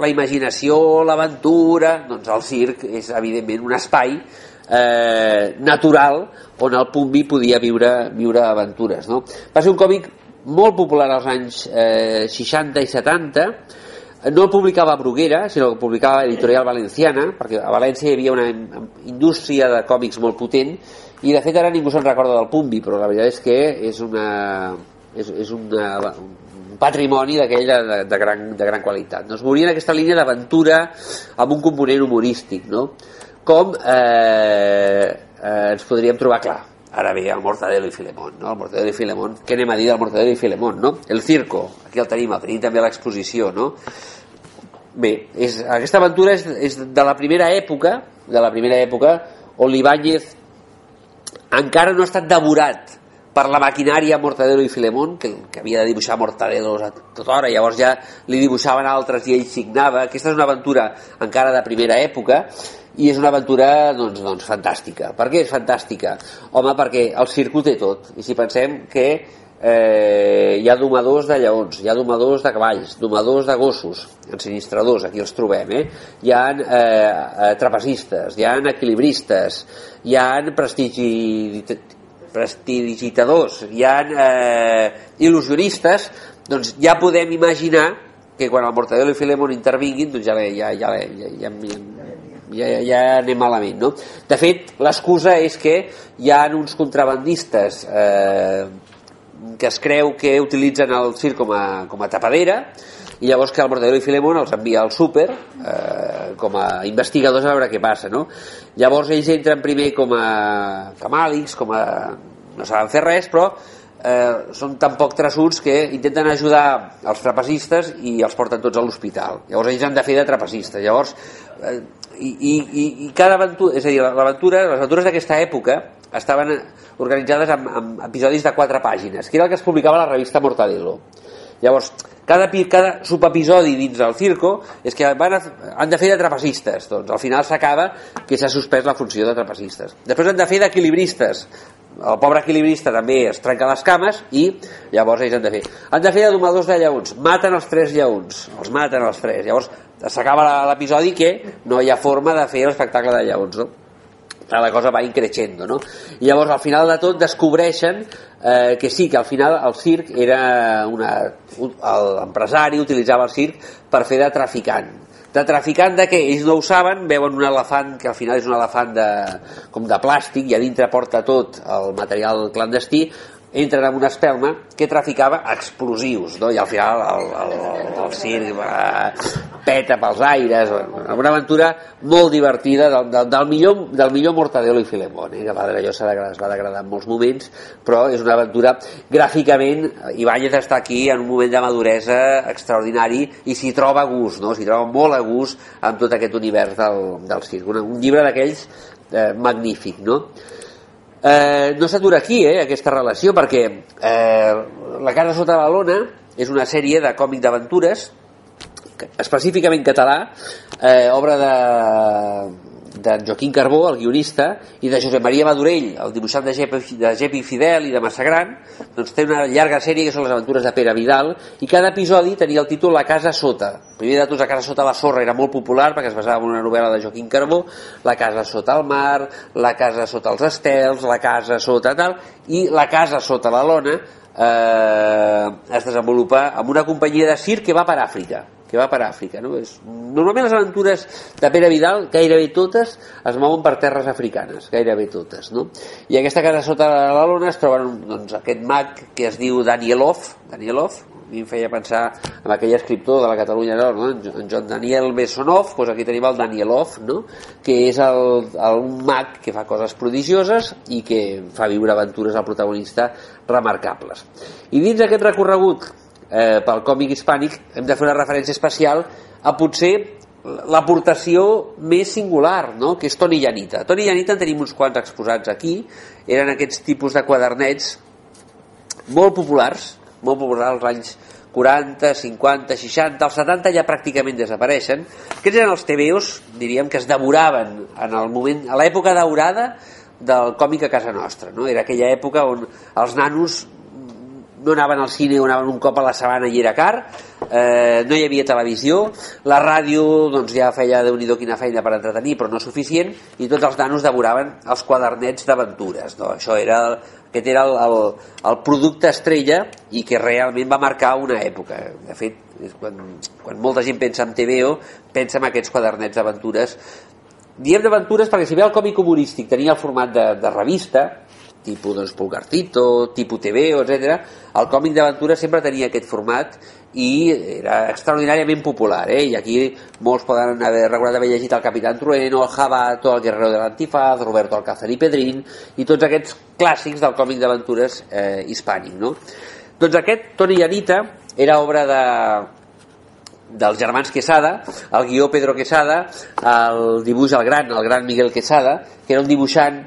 la imaginació, l'aventura, doncs el circ és evidentment un espai eh, natural on el Pumbi podia viure, viure aventures. No? Va ser un còmic molt popular als anys eh, 60 i 70, no el publicava Bruguera, sinó que publicava Editorial Valenciana, perquè a València hi havia una indústria de còmics molt potent, i de fet ara ningú se'n recorda del Pumbi, però la veritat és que és una, és, és una, un patrimoni d'aquell de, de, gran, de gran qualitat. No? Es movia en aquesta línia d'aventura amb un component humorístic, no? com eh, eh, ens podríem trobar clar. Ara ve el Mortadelo i Filemón, no? El Mortadelo i Filemón, què anem a dir del Mortadelo i Filemón, no? El circo, aquí el tenim, el tenim també a l'exposició, no? Bé, és, aquesta aventura és, és de la primera època, de la primera època, on l'Ibáñez encara no ha estat devorat per la maquinària Mortadelo i Filemón, que, que havia de dibuixar Mortadelos a tota hora, llavors ja li dibuixaven altres i ell signava. Aquesta és una aventura encara de primera època i és una aventura doncs, doncs, fantàstica. Per què és fantàstica? Home, perquè el circo té tot. I si pensem que eh, hi ha domadors de lleons, hi ha domadors de cavalls, domadors de gossos, ensinistradors, aquí els trobem, eh? hi ha eh, eh, trapecistes, hi ha equilibristes, hi ha prestigi, prestidigitadors, hi ha eh, il·lusionistes, doncs ja podem imaginar que quan el Mortadelo i Filemon intervinguin, doncs ja, ja, ja, ja, ja, ja, ja anem malament, no? De fet, l'excusa és que hi ha uns contrabandistes eh, que es creu que utilitzen el circ com a, com a tapadera i llavors que el Mortadelo i Filemón els envia al súper eh, com a investigadors a veure què passa no? llavors ells entren primer com a camàlics com a... no saben fer res però eh, són tan poc traçuts que intenten ajudar els trapecistes i els porten tots a l'hospital. Llavors ells han de fer de trapecistes. Llavors eh, i, i, i cada aventura és a dir, l'aventura, les aventures d'aquesta època estaven organitzades amb, amb episodis de quatre pàgines que era el que es publicava a la revista Mortadelo llavors cada, cada subepisodi dins del circo és que van a, han de fer de trapecistes doncs. Al final s'acaba que s'ha suspès la funció de trapecistes. Després han de fer d'equilibristes. El pobre equilibrista també es trenca les cames i llavors ells han de fer. Han de fer domadors de lleons, maten els tres lleons. Els maten els tres. Llavors s'acaba l'episodi que no hi ha forma de fer l'espectacle de lleons no? La cosa va increixendo no? i llavors al final de tot descobreixen eh, que sí, que al final el circ era una... l'empresari utilitzava el circ per fer de traficant de traficant de què? Ells no ho saben, veuen un elefant que al final és un elefant de, com de plàstic i a dintre porta tot el material clandestí, entren en una espelma que traficava explosius no? i al final el, el, el, el circ va, peta pels aires una aventura molt divertida del, del, del, millor, del millor Mortadelo i Filemón eh? que allò es va degradar en molts moments però és una aventura gràficament Ibáñez està aquí en un moment de maduresa extraordinari i s'hi troba a gust no? s'hi troba molt a gust amb tot aquest univers del, del circ un, un llibre d'aquells eh, magnífic no? Eh, no s'atura aquí, eh, aquesta relació, perquè eh, La casa sota la lona és una sèrie de còmic d'aventures, específicament català, eh, obra de, d'en Joaquim Carbó, el guionista, i de Josep Maria Madurell, el dibuixant de Gep, de Gep Fidel i de Massagran, doncs té una llarga sèrie que són les aventures de Pere Vidal, i cada episodi tenia el títol La casa sota. Primer de tots, La casa sota la sorra era molt popular perquè es basava en una novel·la de Joaquim Carbó, La casa sota el mar, La casa sota els estels, La casa sota tal, i La casa sota la lona eh, es desenvolupa amb una companyia de circ que va per Àfrica que va per Àfrica. No? És, normalment les aventures de Pere Vidal, gairebé totes, es mouen per terres africanes, gairebé totes. No? I aquesta casa sota la lona es troben doncs, aquest mag que es diu Danielov, Danielov, mi em feia pensar en aquell escriptor de la Catalunya Nord, no? en Joan Daniel Bessonov, doncs aquí tenim el Danielov, no? que és el, el, un mag que fa coses prodigioses i que fa viure aventures al protagonista remarcables. I dins aquest recorregut eh, pel còmic hispànic hem de fer una referència especial a potser l'aportació més singular, no? que és Toni Llanita. Toni Llanita en tenim uns quants exposats aquí, eren aquests tipus de quadernets molt populars, molt populars als anys 40, 50, 60, els 70 ja pràcticament desapareixen. Aquests eren els TVOs, diríem, que es devoraven en el moment, a l'època daurada del còmic a casa nostra. No? Era aquella època on els nanos no anaven al cine o anaven un cop a la sabana i era car, eh, no hi havia televisió, la ràdio doncs, ja feia de nhi quina feina per entretenir, però no suficient, i tots els nanos devoraven els quadernets d'aventures. No? Això era, aquest era el, el, el producte estrella i que realment va marcar una època. De fet, quan, quan molta gent pensa en TVO, pensa en aquests quadernets d'aventures Diem d'aventures perquè si bé el còmic humorístic tenia el format de, de revista, tipus doncs, Pulgarcito, tipus TV, etc. El còmic d'aventura sempre tenia aquest format i era extraordinàriament popular, eh? i aquí molts poden haver recordat haver llegit el Capitán Trueno, el Jabato, el Guerrero de l'Antifaz, Roberto Alcázar i Pedrín, i tots aquests clàssics del còmic d'aventures eh, hispànic. No? Doncs aquest, Toni i Anita, era obra de, dels germans Quesada, el guió Pedro Quesada, el dibuix el gran, el gran Miguel Quesada, que era un dibuixant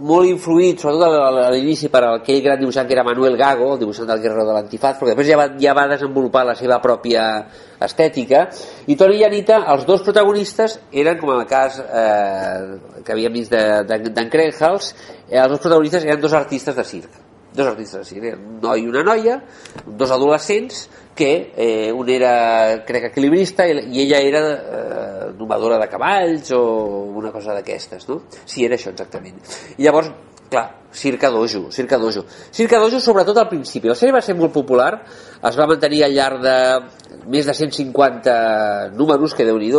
molt influït, sobretot a l'inici per aquell gran dibuixant que era Manuel Gago, el dibuixant del Guerrero de l'Antifaz, però després ja va, ja va desenvolupar la seva pròpia estètica, i Toni i Anita, els dos protagonistes, eren, com en el cas eh, que havíem vist d'en Krenhals, eh, els dos protagonistes eren dos artistes de circ, dos artistes de circ, un noi i una noia, dos adolescents, que eh, un era, crec, equilibrista i, i ella era eh, domadora de cavalls o una cosa d'aquestes, no? Sí, era això exactament. I llavors, clar, Circa Dojo, Circa Dojo. Circa Dojo, sobretot al principi. La sèrie va ser molt popular, es va mantenir al llarg de més de 150 números, que déu nhi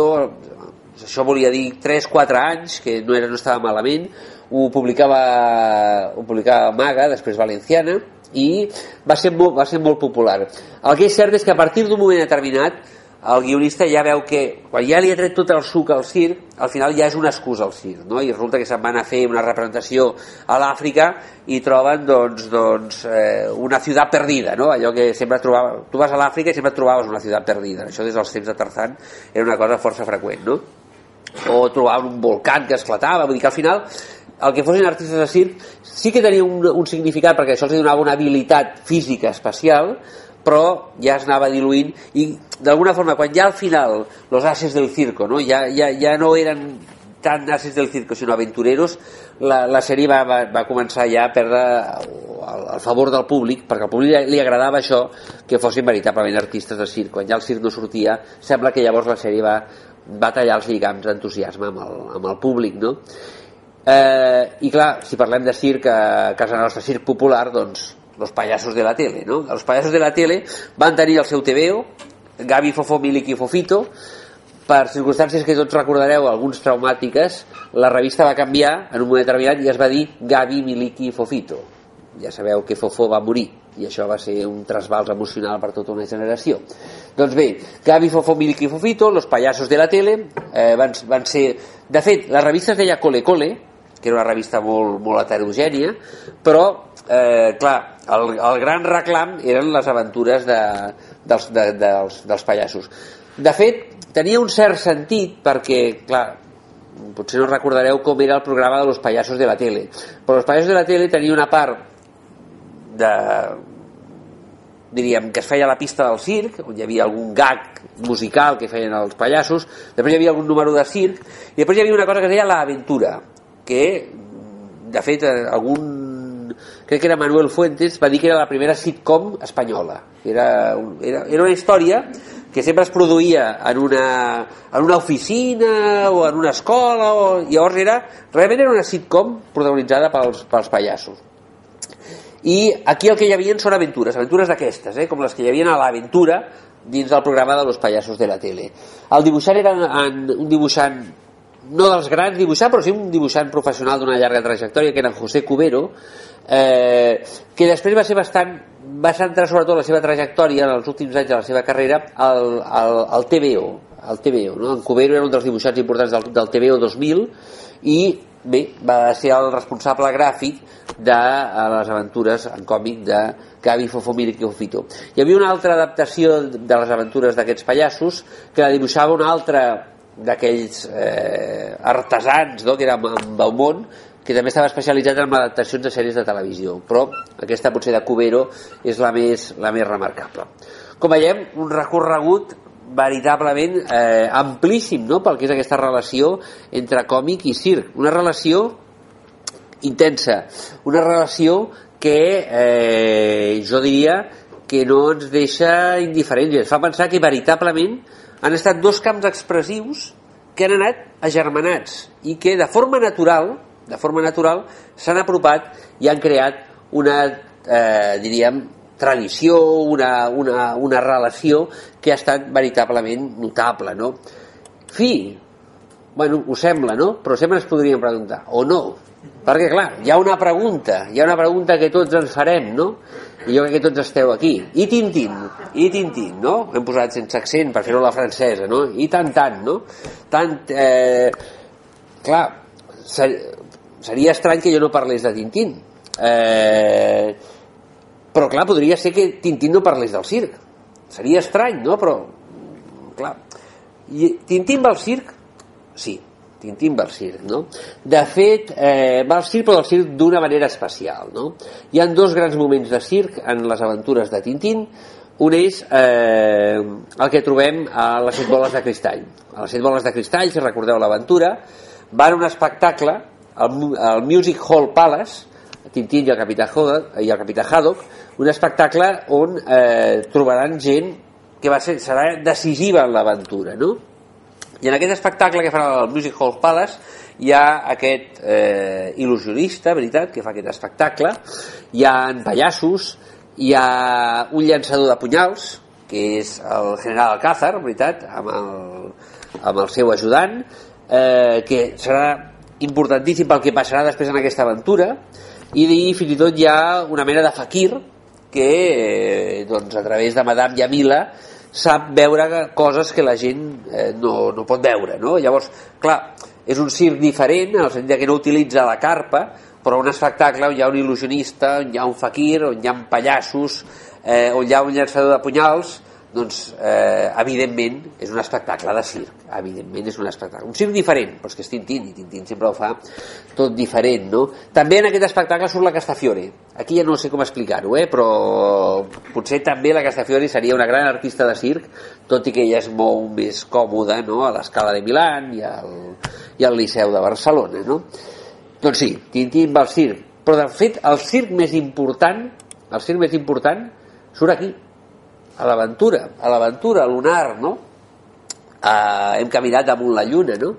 això volia dir 3-4 anys, que no, era, no estava malament, ho publicava, ho publicava Maga, després Valenciana, i va ser, molt, va ser molt popular. El que és cert és que a partir d'un moment determinat el guionista ja veu que quan ja li ha tret tot el suc al circ, al final ja és una excusa al circ, no? i resulta que se'n van a fer una representació a l'Àfrica i troben doncs, doncs, eh, una ciutat perdida, no? allò que sempre trobava, tu vas a l'Àfrica i sempre trobaves una ciutat perdida, això des dels temps de Tarzan era una cosa força freqüent, no? o trobaven un volcán que esclatava, vull dir que al final el que fossin artistes de circ sí que tenia un, un significat perquè això els donava una habilitat física especial però ja es anava diluint i d'alguna forma quan ja al final los ases del circo no? Ja, ja, ja no eren tan ases del circo sinó aventureros la, la sèrie va, va, va començar ja a perdre el, el favor del públic, perquè al públic li, li agradava això, que fossin veritablement artistes de circ. Quan ja el circ no sortia, sembla que llavors la sèrie va, va tallar els lligams d'entusiasme amb, el, amb el públic, no? Eh, I clar, si parlem de circ a casa nostra, circ popular, doncs los payasos de la tele, no? Els payasos de la tele van tenir el seu TVO, Gavi, Fofó, Milik i Fofito, per circumstàncies que tots recordareu, alguns traumàtiques, la revista va canviar en un moment determinat i es va dir Gavi, Miliki i Fofito. Ja sabeu que Fofó va morir i això va ser un trasbals emocional per tota una generació. Doncs bé, Gavi, Fofó, Miliki i Fofito, los payasos de la tele, eh, van, van ser... De fet, la revista es deia Cole Cole, que era una revista molt, molt heterogènia, però, eh, clar, el, el gran reclam eren les aventures de, dels, de, dels, dels pallassos. De fet, tenia un cert sentit perquè, clar, potser no recordareu com era el programa de los pallassos de la tele, però los pallassos de la tele tenia una part de diríem que es feia a la pista del circ, on hi havia algun gag musical que feien els pallassos, després hi havia algun número de circ, i després hi havia una cosa que es deia l'aventura, que de fet algun crec que era Manuel Fuentes va dir que era la primera sitcom espanyola era, era, era una història que sempre es produïa en una, en una oficina o en una escola o, llavors era, realment era una sitcom protagonitzada pels, pels pallassos i aquí el que hi havia són aventures, aventures d'aquestes, eh, com les que hi havia a l'aventura dins del programa de los pallassos de la tele. El dibuixant era en, un dibuixant no dels grans dibuixants, però sí un dibuixant professional d'una llarga trajectòria, que era José Cubero, eh, que després va ser bastant va centrar sobretot la seva trajectòria en els últims anys de la seva carrera al, al, al TVO, al TVO no? en Cubero era un dels dibuixants importants del, del TVO 2000 i bé, va ser el responsable gràfic de les aventures en còmic de Gavi Fofomir i Fofito. Hi havia una altra adaptació de les aventures d'aquests pallassos que la dibuixava un altre d'aquells eh, artesans no? que era en Baumont que també estava especialitzat en adaptacions de sèries de televisió. Però aquesta potser de Cubero és la més, la més remarcable. Com veiem, un recorregut veritablement eh, amplíssim no? pel que és aquesta relació entre còmic i circ. Una relació intensa. Una relació que eh, jo diria que no ens deixa indiferents. Ens fa pensar que veritablement han estat dos camps expressius que han anat agermanats i que de forma natural de forma natural s'han apropat i han creat una, eh, diríem, tradició, una, una, una relació que ha estat veritablement notable, no? Fi, bueno, ho sembla, no? Però sempre ens podríem preguntar, o no? Perquè, clar, hi ha una pregunta, hi ha una pregunta que tots ens farem, no? I jo crec que tots esteu aquí. I Tintín, i Tintín, no? Hem posat sense accent per fer-ho la francesa, no? I tant, tant, no? Tant, eh, clar, ser, seria estrany que jo no parlés de Tintín. Eh, però, clar, podria ser que Tintín no parlés del circ. Seria estrany, no? Però, clar, i Tintín va al circ? Sí, Tintín va al circ, no? De fet, eh, va al circ, però al circ d'una manera especial, no? Hi han dos grans moments de circ en les aventures de Tintín. Un és eh, el que trobem a les set boles de cristall. A les set boles de cristall, si recordeu l'aventura, van a un espectacle al, al Music Hall Palace, Tintín i el Capità Haddock, i el Capità Haddock, un espectacle on eh, trobaran gent que va ser, serà decisiva en l'aventura, no? I en aquest espectacle que farà al Music Hall Palace hi ha aquest eh, il·lusionista, veritat, que fa aquest espectacle, hi ha pallassos, hi ha un llançador de punyals, que és el general Alcázar, veritat, amb el, amb el seu ajudant, eh, que serà importantíssim pel que passarà després en aquesta aventura, i fins i tot hi ha una mena de fakir que eh, doncs, a través de Madame Yamila sap veure coses que la gent eh, no, no pot veure no? llavors, clar, és un circ diferent en el sentit que no utilitza la carpa però un espectacle on hi ha un il·lusionista on hi ha un fakir, on hi ha pallassos eh, on hi ha un llançador de punyals doncs eh, evidentment és un espectacle de circ evidentment és un espectacle, un circ diferent però és que és Tintín i Tintín sempre ho fa tot diferent, no? També en aquest espectacle surt la Castafiore aquí ja no sé com explicar-ho, eh? però potser també la Castafiore seria una gran artista de circ, tot i que ella és molt més còmoda no? a l'escala de Milan i al, i al Liceu de Barcelona no? Doncs sí, Tintín va al circ. Però de fet, el circ més important, el circ més important, surt aquí, a l'aventura, a l'aventura lunar, no? Uh, hem caminat damunt la lluna, no?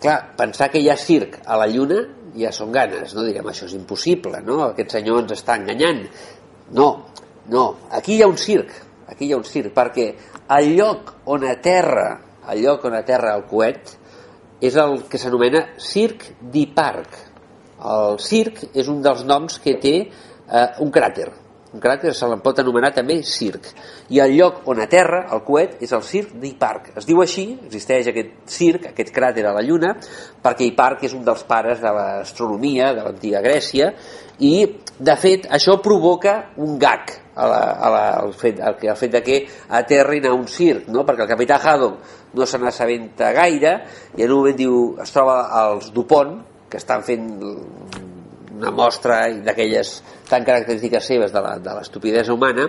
Clar, pensar que hi ha circ a la lluna ja són ganes, no? Direm, això és impossible, no? Aquest senyor ens està enganyant. No, no, aquí hi ha un circ, aquí hi ha un circ, perquè el lloc on aterra, el lloc on aterra el coet, és el que s'anomena Circ di Parc. El circ és un dels noms que té eh, un cràter, un cràter se l'en pot anomenar també circ. I el lloc on aterra el coet és el circ d'Hiparc. Es diu així, existeix aquest circ, aquest cràter a la Lluna, perquè Hiparc és un dels pares de l'astronomia de l'antiga Grècia i, de fet, això provoca un gag a la, a la, el, fet, el, el fet de que aterrin a un circ, no? perquè el capità Haddock no se n'assabenta gaire i en un moment diu, es troba als Dupont, que estan fent una mostra d'aquelles tan característiques seves de l'estupidesa humana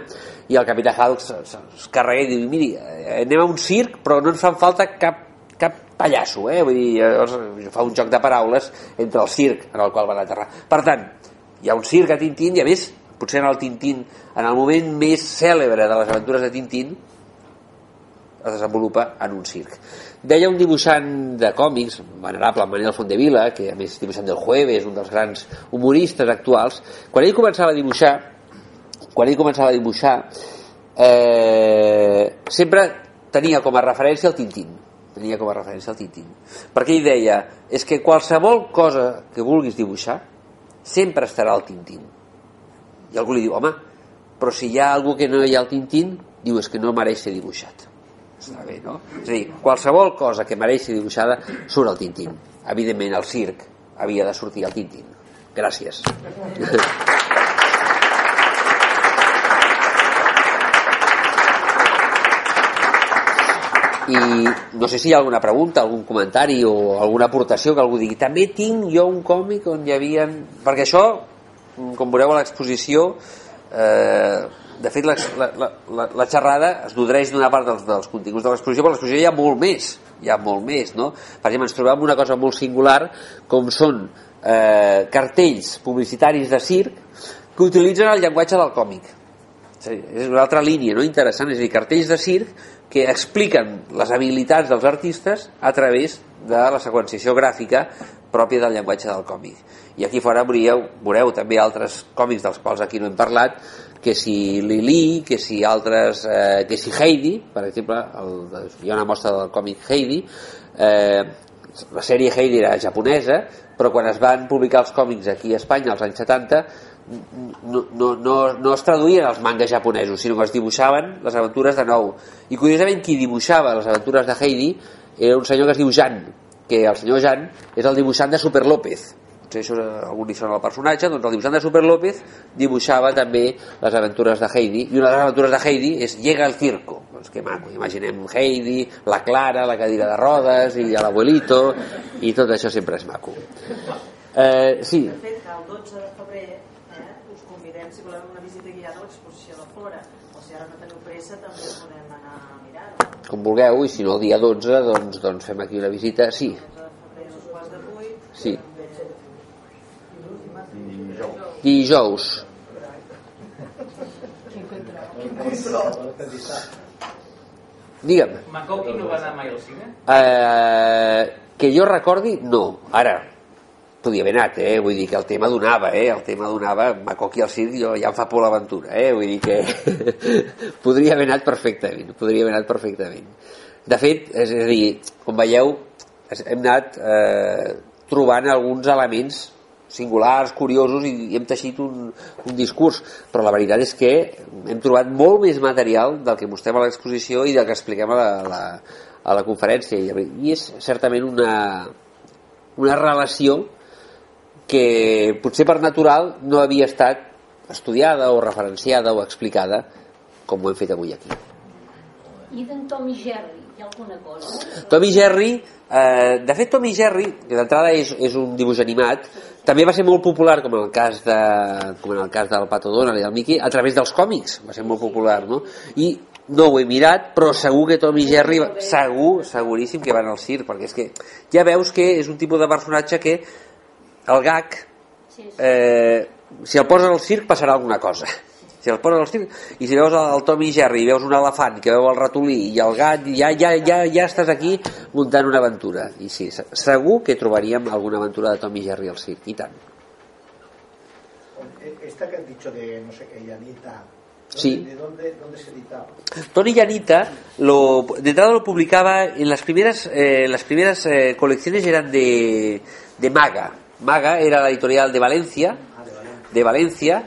i el capità Haddock es carrega i diu miri, eh, anem a un circ però no ens fan falta cap, cap pallasso eh? vull dir, fa un joc de paraules entre el circ en el qual van aterrar per tant, hi ha un circ a Tintín i a més, potser en el Tintín en el moment més cèlebre de les aventures de Tintín es desenvolupa en un circ Deia un dibuixant de còmics, venerable Manel Fondevila, que a més és dibuixant del Jueves, un dels grans humoristes actuals, quan ell començava a dibuixar, quan ell començava a dibuixar, eh, sempre tenia com a referència el Tintín. Tenia com a referència el Tintín. Perquè ell deia, és que qualsevol cosa que vulguis dibuixar sempre estarà al Tintín. I algú li diu, home però si hi ha algú que no hi ha al Tintín diu, és que no mereix ser dibuixat està bé, no? És a dir, qualsevol cosa que mereixi dibuixada surt al Tintín. Evidentment, el circ havia de sortir al Tintín. Gràcies. i no sé si hi ha alguna pregunta, algun comentari o alguna aportació que algú digui també tinc jo un còmic on hi havia... perquè això, com veureu a l'exposició eh, de fet la, la, la, la xerrada es nodreix d'una part dels, dels continguts de l'exposició però l'exposició hi ha molt més hi ha molt més, no? Per exemple, ens trobem una cosa molt singular com són eh, cartells publicitaris de circ que utilitzen el llenguatge del còmic és una altra línia no? interessant, és a dir, cartells de circ que expliquen les habilitats dels artistes a través de la seqüenciació gràfica pròpia del llenguatge del còmic. I aquí fora veureu, veureu també altres còmics dels quals aquí no hem parlat, que si Lili, que si altres, eh, que si Heidi, per exemple, el, hi ha una mostra del còmic Heidi, eh, la sèrie Heidi era japonesa, però quan es van publicar els còmics aquí a Espanya als anys 70 no, no, no, no es traduïen els mangas japonesos, sinó que es dibuixaven les aventures de nou. I curiosament qui dibuixava les aventures de Heidi era un senyor que es diu Jan, que el senyor Jan és el dibuixant de Super López, potser això algú li sona el personatge, doncs el dibuixant de Super López dibuixava també les aventures de Heidi, i una de les aventures de Heidi és Llega al circo, doncs que maco, imaginem Heidi, la Clara, la cadira de rodes, i l'abuelito, i tot això sempre és maco. Eh, sí. De fet, el 12 de febrer eh, us convidem, si voleu, una visita guiada a l'exposició de fora, o si ara no teniu pressa també podem anar a mirar-ho. Com vulgueu, i si no el dia 12, doncs, doncs fem aquí una visita, sí. Sí. Dijous. Digue'm. Makoki no va anar mai al cine? Eh, que jo recordi, no. Ara, podia haver anat, eh? Vull dir que el tema donava, eh? El tema donava, Makoki al circ jo, ja em fa por l'aventura, eh? Vull dir que podria haver anat perfectament, podria haver anat perfectament. De fet, és a dir, com veieu, hem anat eh, trobant alguns elements singulars, curiosos i, i hem teixit un, un discurs. Però la veritat és que hem trobat molt més material del que mostrem a l'exposició i del que expliquem a la, a la, a la conferència. I, i és certament una una relació que potser per natural no havia estat estudiada o referenciada o explicada com ho hem fet avui aquí. I d'en Tom i Jerry hi ha alguna cosa? Tom i Jerry eh, de fet Tom i Jerry que d'entrada és, és un dibuix animat també va ser molt popular, com en el cas, de, com en el cas del Pato Donald i del Mickey, a través dels còmics, va ser molt popular, no? I no ho he mirat, però segur que Tom i Jerry, segur, seguríssim que van al circ, perquè és que ja veus que és un tipus de personatge que el gag, eh, si el poses al circ passarà alguna cosa. Si el poses al circ, i si veus el Tom i Jerry, i veus un elefant, que veu el ratolí i el gat, ja, ja, ja, ja estàs aquí muntant una aventura. I sí, se- segur que trobaríem alguna aventura de Tom i Jerry al circ, i tant. Esta que has dicho de, no sé qué, Yanita, ¿dónde- Sí. ¿de dónde, dónde se editaba? Tony Yanita lo, de entrada lo publicaba en las primeras eh, las primeras eh, colecciones eran de, de Maga Maga era la editorial de Valencia de Valencia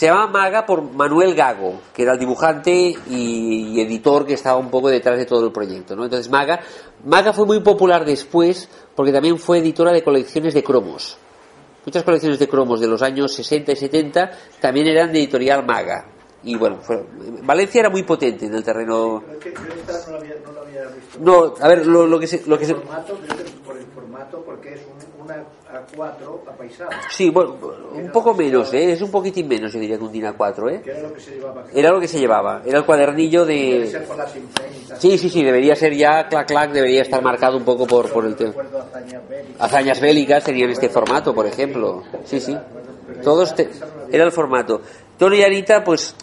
se llamaba Maga por Manuel Gago que era el dibujante y, y editor que estaba un poco detrás de todo el proyecto ¿no? entonces Maga Maga fue muy popular después porque también fue editora de colecciones de cromos. Muchas colecciones de cromos de los años 60 y 70 también eran de editorial Maga. Y bueno fue- Valencia era muy potente en el terreno. No a ver, lo, lo que se, lo que se, formato, por el formato, porque es un, una A4 apaisada, sí, bueno, un poco menos, ¿eh? es un poquitín menos, yo diría que un DIN A4, ¿eh? que era lo que se llevaba. Era lo que se llevaba, era el cuadernillo de, ser por las sí, sí, sí, debería ser ya clac clac, debería estar marcado un poco por, por el tema. Recuerdo hazañas bélicas. Hazañas bélicas tenían este formato, por ejemplo, sí, sí, todos te- era el formato. Tony y Anita, pues,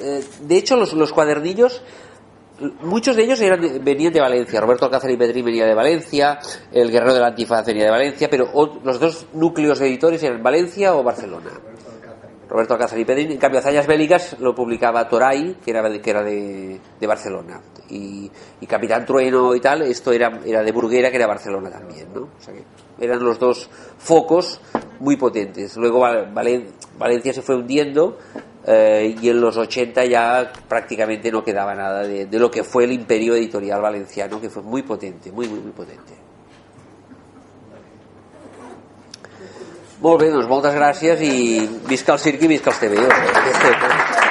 eh, de hecho los, los cuadernillos muchos de ellos eran venían de Valencia. Roberto Alcázar y Pedrín venía de Valencia, el Guerrero de la Antifaz venía de Valencia, pero los dos núcleos editores eran Valencia o Barcelona. Roberto Alcázar y Pedrín. En cambio, Hazañas Bélicas lo publicaba Toray, que era de, que era de, Barcelona. Y, y Capitán Trueno y tal, esto era, era de Burguera, que era Barcelona también. ¿no? O sea que eran los dos focos muy potentes. Luego Val- Valen- Valencia se fue hundiendo eh, y en los 80 ya prácticamente no quedaba nada de, lo que fue el imperio editorial valenciano, que fue muy potente, muy, muy, muy potente. Molt bé, doncs moltes gràcies i visca el circ i visca?